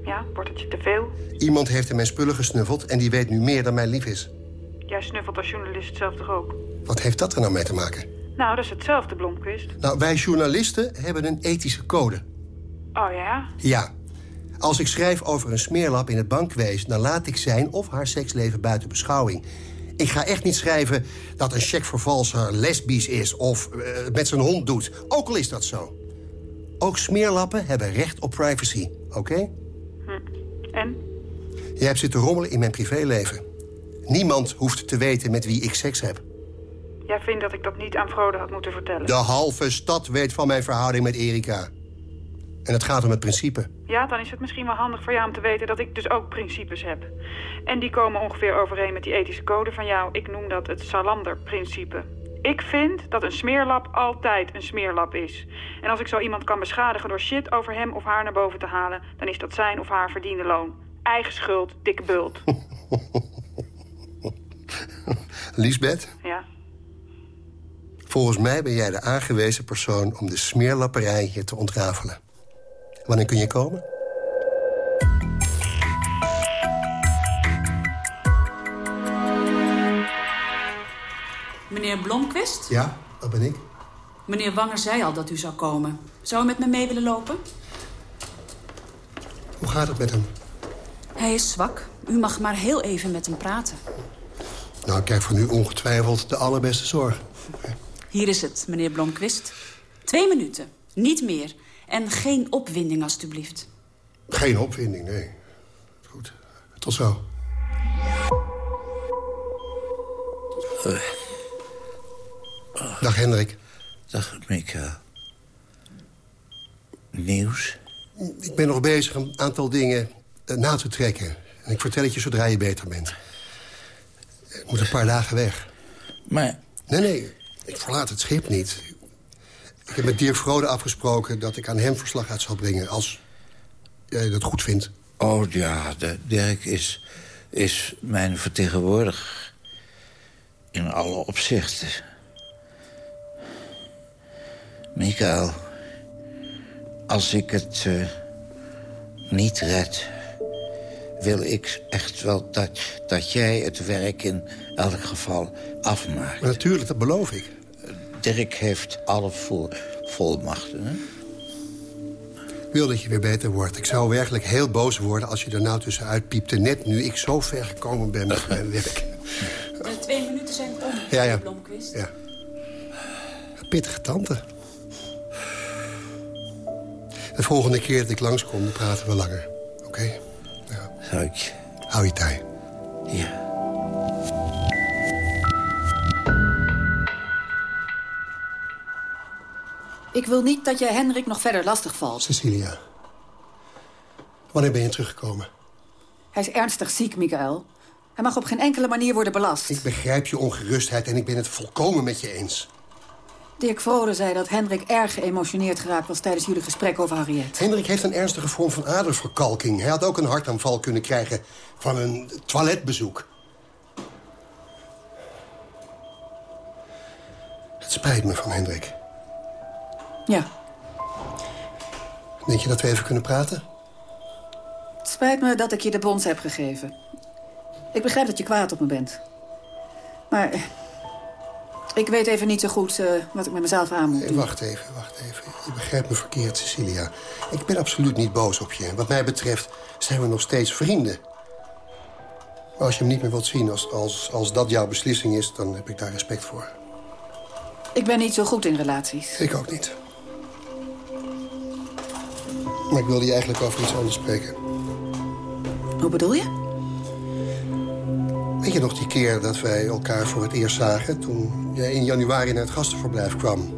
Ja, wordt het je te veel? Iemand heeft in mijn spullen gesnuffeld en die weet nu meer dan mij lief is. Jij snuffelt als journalist zelf toch ook? Wat heeft dat er nou mee te maken? Nou, dat is hetzelfde, Blomquist. Nou, wij journalisten hebben een ethische code. Oh ja? Ja. Als ik schrijf over een smeerlap in het bankwezen... dan laat ik zijn of haar seksleven buiten beschouwing. Ik ga echt niet schrijven dat een checkvervalser lesbisch is... of eh, met zijn hond doet. Ook al is dat zo. Ook smeerlappen hebben recht op privacy, oké? En? Je hebt zitten rommelen in mijn privéleven. Niemand hoeft te weten met wie ik seks heb. Jij vindt dat ik dat niet aan Frode had moeten vertellen? De halve stad weet van mijn verhouding met Erika. En het gaat om het principe. Ja, dan is het misschien wel handig voor jou om te weten dat ik dus ook principes heb. En die komen ongeveer overeen met die ethische code van jou. Ik noem dat het Salander-principe. Ik vind dat een smeerlap altijd een smeerlap is. En als ik zo iemand kan beschadigen door shit over hem of haar naar boven te halen... dan is dat zijn of haar verdiende loon. Eigen schuld, dikke bult. *laughs* Liesbeth, Ja? volgens mij ben jij de aangewezen persoon... om de smeerlapperij hier te ontrafelen. Wanneer kun je komen? Meneer Blomquist? Ja, dat ben ik. Meneer Wanger zei al dat u zou komen. Zou u met me mee willen lopen? Hoe gaat het met hem? Hij is zwak. U mag maar heel even met hem praten. Nou, ik krijg van u ongetwijfeld de allerbeste zorg. Hier is het, meneer Blomquist. Twee minuten, niet meer. En geen opwinding, alstublieft. Geen opwinding, nee. Goed, tot zo. Dag, Hendrik. Dag, Mika. Nieuws? Ik ben nog bezig een aantal dingen eh, na te trekken. En ik vertel het je zodra je beter bent. Ik moet een paar dagen weg. Maar... Nee, nee, ik verlaat het schip niet. Ik heb met Dirk Vrode afgesproken dat ik aan hem verslag uit zal brengen... als jij dat goed vindt. Oh ja, de, Dirk is, is mijn vertegenwoordiger. In alle opzichten. Michael, als ik het eh, niet red... wil ik echt wel dat, dat jij het werk in elk geval afmaakt. Maar natuurlijk, dat beloof ik. Dirk heeft alle vol, volmachten, hè? Ik wil dat je weer beter wordt. Ik zou werkelijk heel boos worden als je er nou tussenuit piepte... net nu ik zo ver gekomen ben met mijn werk. *laughs* De twee minuten zijn om, Ja, ja. Blomquist. Ja. Pittige tante. De volgende keer dat ik langskom, dan praten we langer. Oké? Dank je. Hou je taai. Ja. Ik wil niet dat jij Hendrik nog verder lastig valt. Cecilia. Wanneer ben je teruggekomen? Hij is ernstig ziek, Michael. Hij mag op geen enkele manier worden belast. Ik begrijp je ongerustheid en ik ben het volkomen met je eens. Dirk Vrode zei dat Hendrik erg geëmotioneerd geraakt was... tijdens jullie gesprek over Harriet. Hendrik heeft een ernstige vorm van aderverkalking. Hij had ook een hartaanval kunnen krijgen van een toiletbezoek. Het spijt me van Hendrik. Ja, Denk je dat we even kunnen praten? het spijt me dat ik je de bons heb gegeven. Ik begrijp dat je kwaad op me bent. Maar ik weet even niet zo goed eh, wat ik met mezelf aan moet Nee, doen. wacht even, wacht even. Je begrijpt me verkeerd, Cecilia. Ik ben absoluut niet boos op je. Wat mij betreft zijn we nog steeds vrienden. Maar als je hem niet meer wilt zien, als, als, als dat jouw beslissing is... dan heb ik daar respect voor. Ik ben niet zo goed in relaties. Ik ook niet. Maar ik wilde je eigenlijk over iets anders spreken. Hoe bedoel je? Weet je nog die keer dat wij elkaar voor het eerst zagen... toen jij in januari naar het gastenverblijf kwam?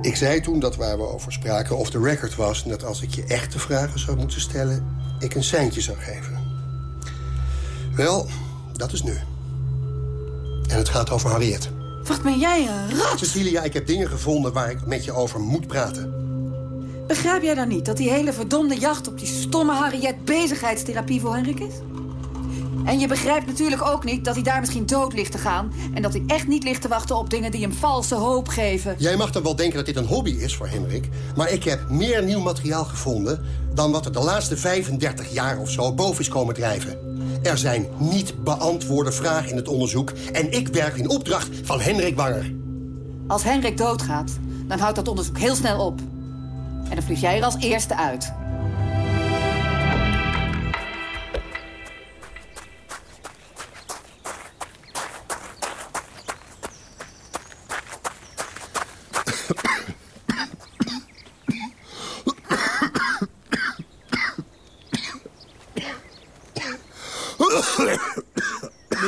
Ik zei toen dat waar we over spraken of de record was... en dat als ik je echte vragen zou moeten stellen... ik een seintje zou geven. Wel, dat is nu. En het gaat over Harriet. Wat ben jij een rat? Cecilia, ik heb dingen gevonden waar ik met je over moet praten. Begrijp jij dan niet dat die hele verdomde jacht op die stomme Harriet bezigheidstherapie voor Henrik is? En je begrijpt natuurlijk ook niet dat hij daar misschien dood ligt te gaan... en dat hij echt niet ligt te wachten op dingen die hem valse hoop geven. Jij mag dan wel denken dat dit een hobby is voor Henrik... maar ik heb meer nieuw materiaal gevonden... dan wat er de laatste 35 jaar of zo boven is komen drijven. Er zijn niet beantwoorde vragen in het onderzoek... en ik werk in opdracht van Henrik Wanger. Als Henrik doodgaat, dan houdt dat onderzoek heel snel op. En dan vlieg jij er als eerste uit.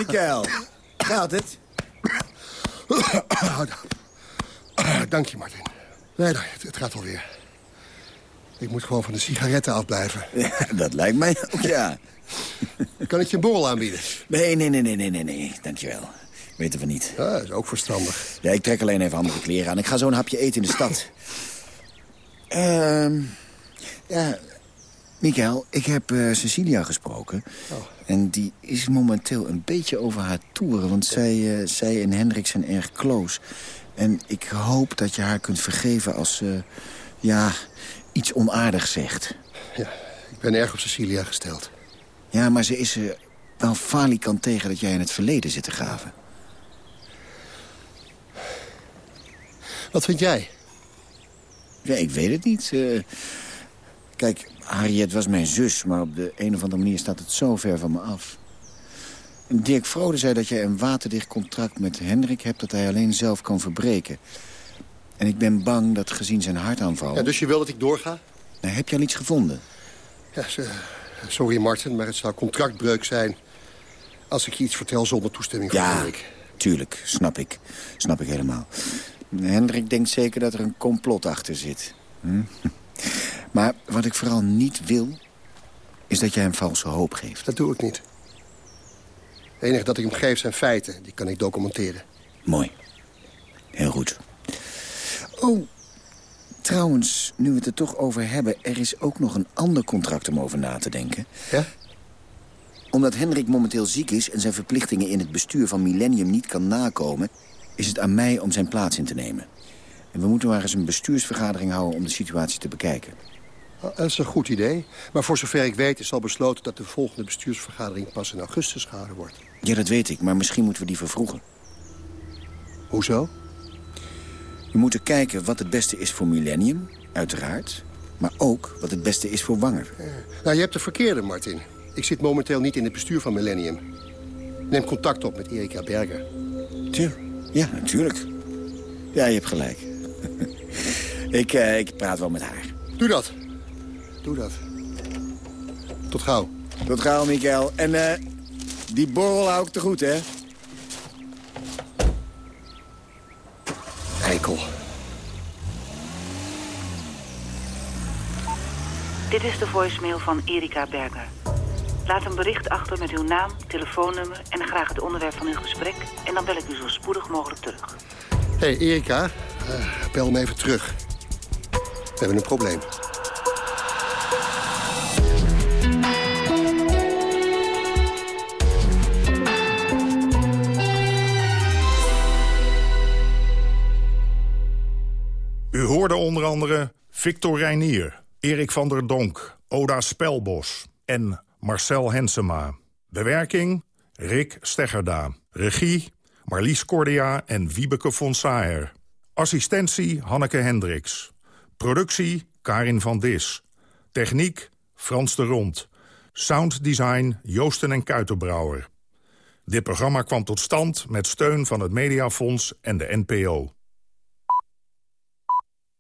Mikael, gaat het? *coughs* Dank je, Martin. Nee, nee, het, het gaat alweer. Ik moet gewoon van de sigaretten afblijven. *laughs* Ja, dat lijkt mij ook, ja. Kan ik je een borrel aanbieden? Nee, nee, nee, nee, nee, nee, nee. Dankjewel. Weten we niet. Ja, dat is ook verstandig. Ja, ik trek alleen even andere kleren aan. Ik ga zo een hapje eten in de stad. Ehm ja, Mikael, ik heb eh, Cecilia gesproken. Oh. En die is momenteel een beetje over haar toeren. Want zij, eh, zij en Hendrik zijn erg close. En ik hoop dat je haar kunt vergeven als ze, ja, iets onaardigs zegt. Ja, ik ben erg op Cecilia gesteld. Ja, maar ze is er wel falikant tegen dat jij in het verleden zit te graven. Wat vind jij? Ja, ik weet het niet. Eh, kijk, Harriet was mijn zus, maar op de een of andere manier staat het zo ver van me af. Dirk Vrode zei dat jij een waterdicht contract met Hendrik hebt... dat hij alleen zelf kan verbreken. En ik ben bang dat gezien zijn hartaanval... Ja, dus je wil dat ik doorga? Nou, heb je al iets gevonden? Ja, sorry Martin, maar het zou contractbreuk zijn... als ik je iets vertel zonder toestemming van Ja, Henrik. tuurlijk, snap ik. Snap ik helemaal. Hendrik denkt zeker dat er een complot achter zit. Hm? Maar wat ik vooral niet wil... is dat jij hem valse hoop geeft. Dat doe ik niet. Het enige dat ik hem geef zijn feiten. Die kan ik documenteren. Mooi. Heel goed. Oh, trouwens, nu we het er toch over hebben... er is ook nog een ander contract om over na te denken. Ja? Omdat Hendrik momenteel ziek is... en zijn verplichtingen in het bestuur van Millennium niet kan nakomen... is het aan mij om zijn plaats in te nemen. En we moeten maar eens een bestuursvergadering houden... om de situatie te bekijken. Oh, Dat is een goed idee. Maar voor zover ik weet is al besloten... dat de volgende bestuursvergadering pas in augustus gehouden wordt. Ja, dat weet ik, maar misschien moeten we die vervroegen. Hoezo? We moeten kijken wat het beste is voor Millennium, uiteraard. Maar ook wat het beste is voor Wanger. Nou, je hebt de verkeerde, Martin. Ik zit momenteel niet in het bestuur van Millennium. Neem contact op met Erika Berger. Tja, ja, natuurlijk. Ja, je hebt gelijk. *laughs* ik, eh, ik praat wel met haar. Doe dat. Doe dat. Tot gauw. Tot gauw, Mikael. En eh, die borrel hou ik te goed, hè? Eikel. Dit is de voicemail van Erika Berger. Laat een bericht achter met uw naam, telefoonnummer en graag het onderwerp van uw gesprek. En dan bel ik u zo spoedig mogelijk terug. Hé, hey, Erika. Eh, bel me even terug. We hebben een probleem. U hoorde onder andere Victor Reinier, Erik van der Donk, Oda Spelbos en Marcel Hensema. Bewerking Rick Steggerda. Regie Marlies Cordia en Wiebeke von Saer. Assistentie Hanneke Hendricks. Productie Karin van Dis. Techniek Frans de Rond. Sounddesign Joosten en Kuitenbrouwer. Dit programma kwam tot stand met steun van het Mediafonds en de NPO.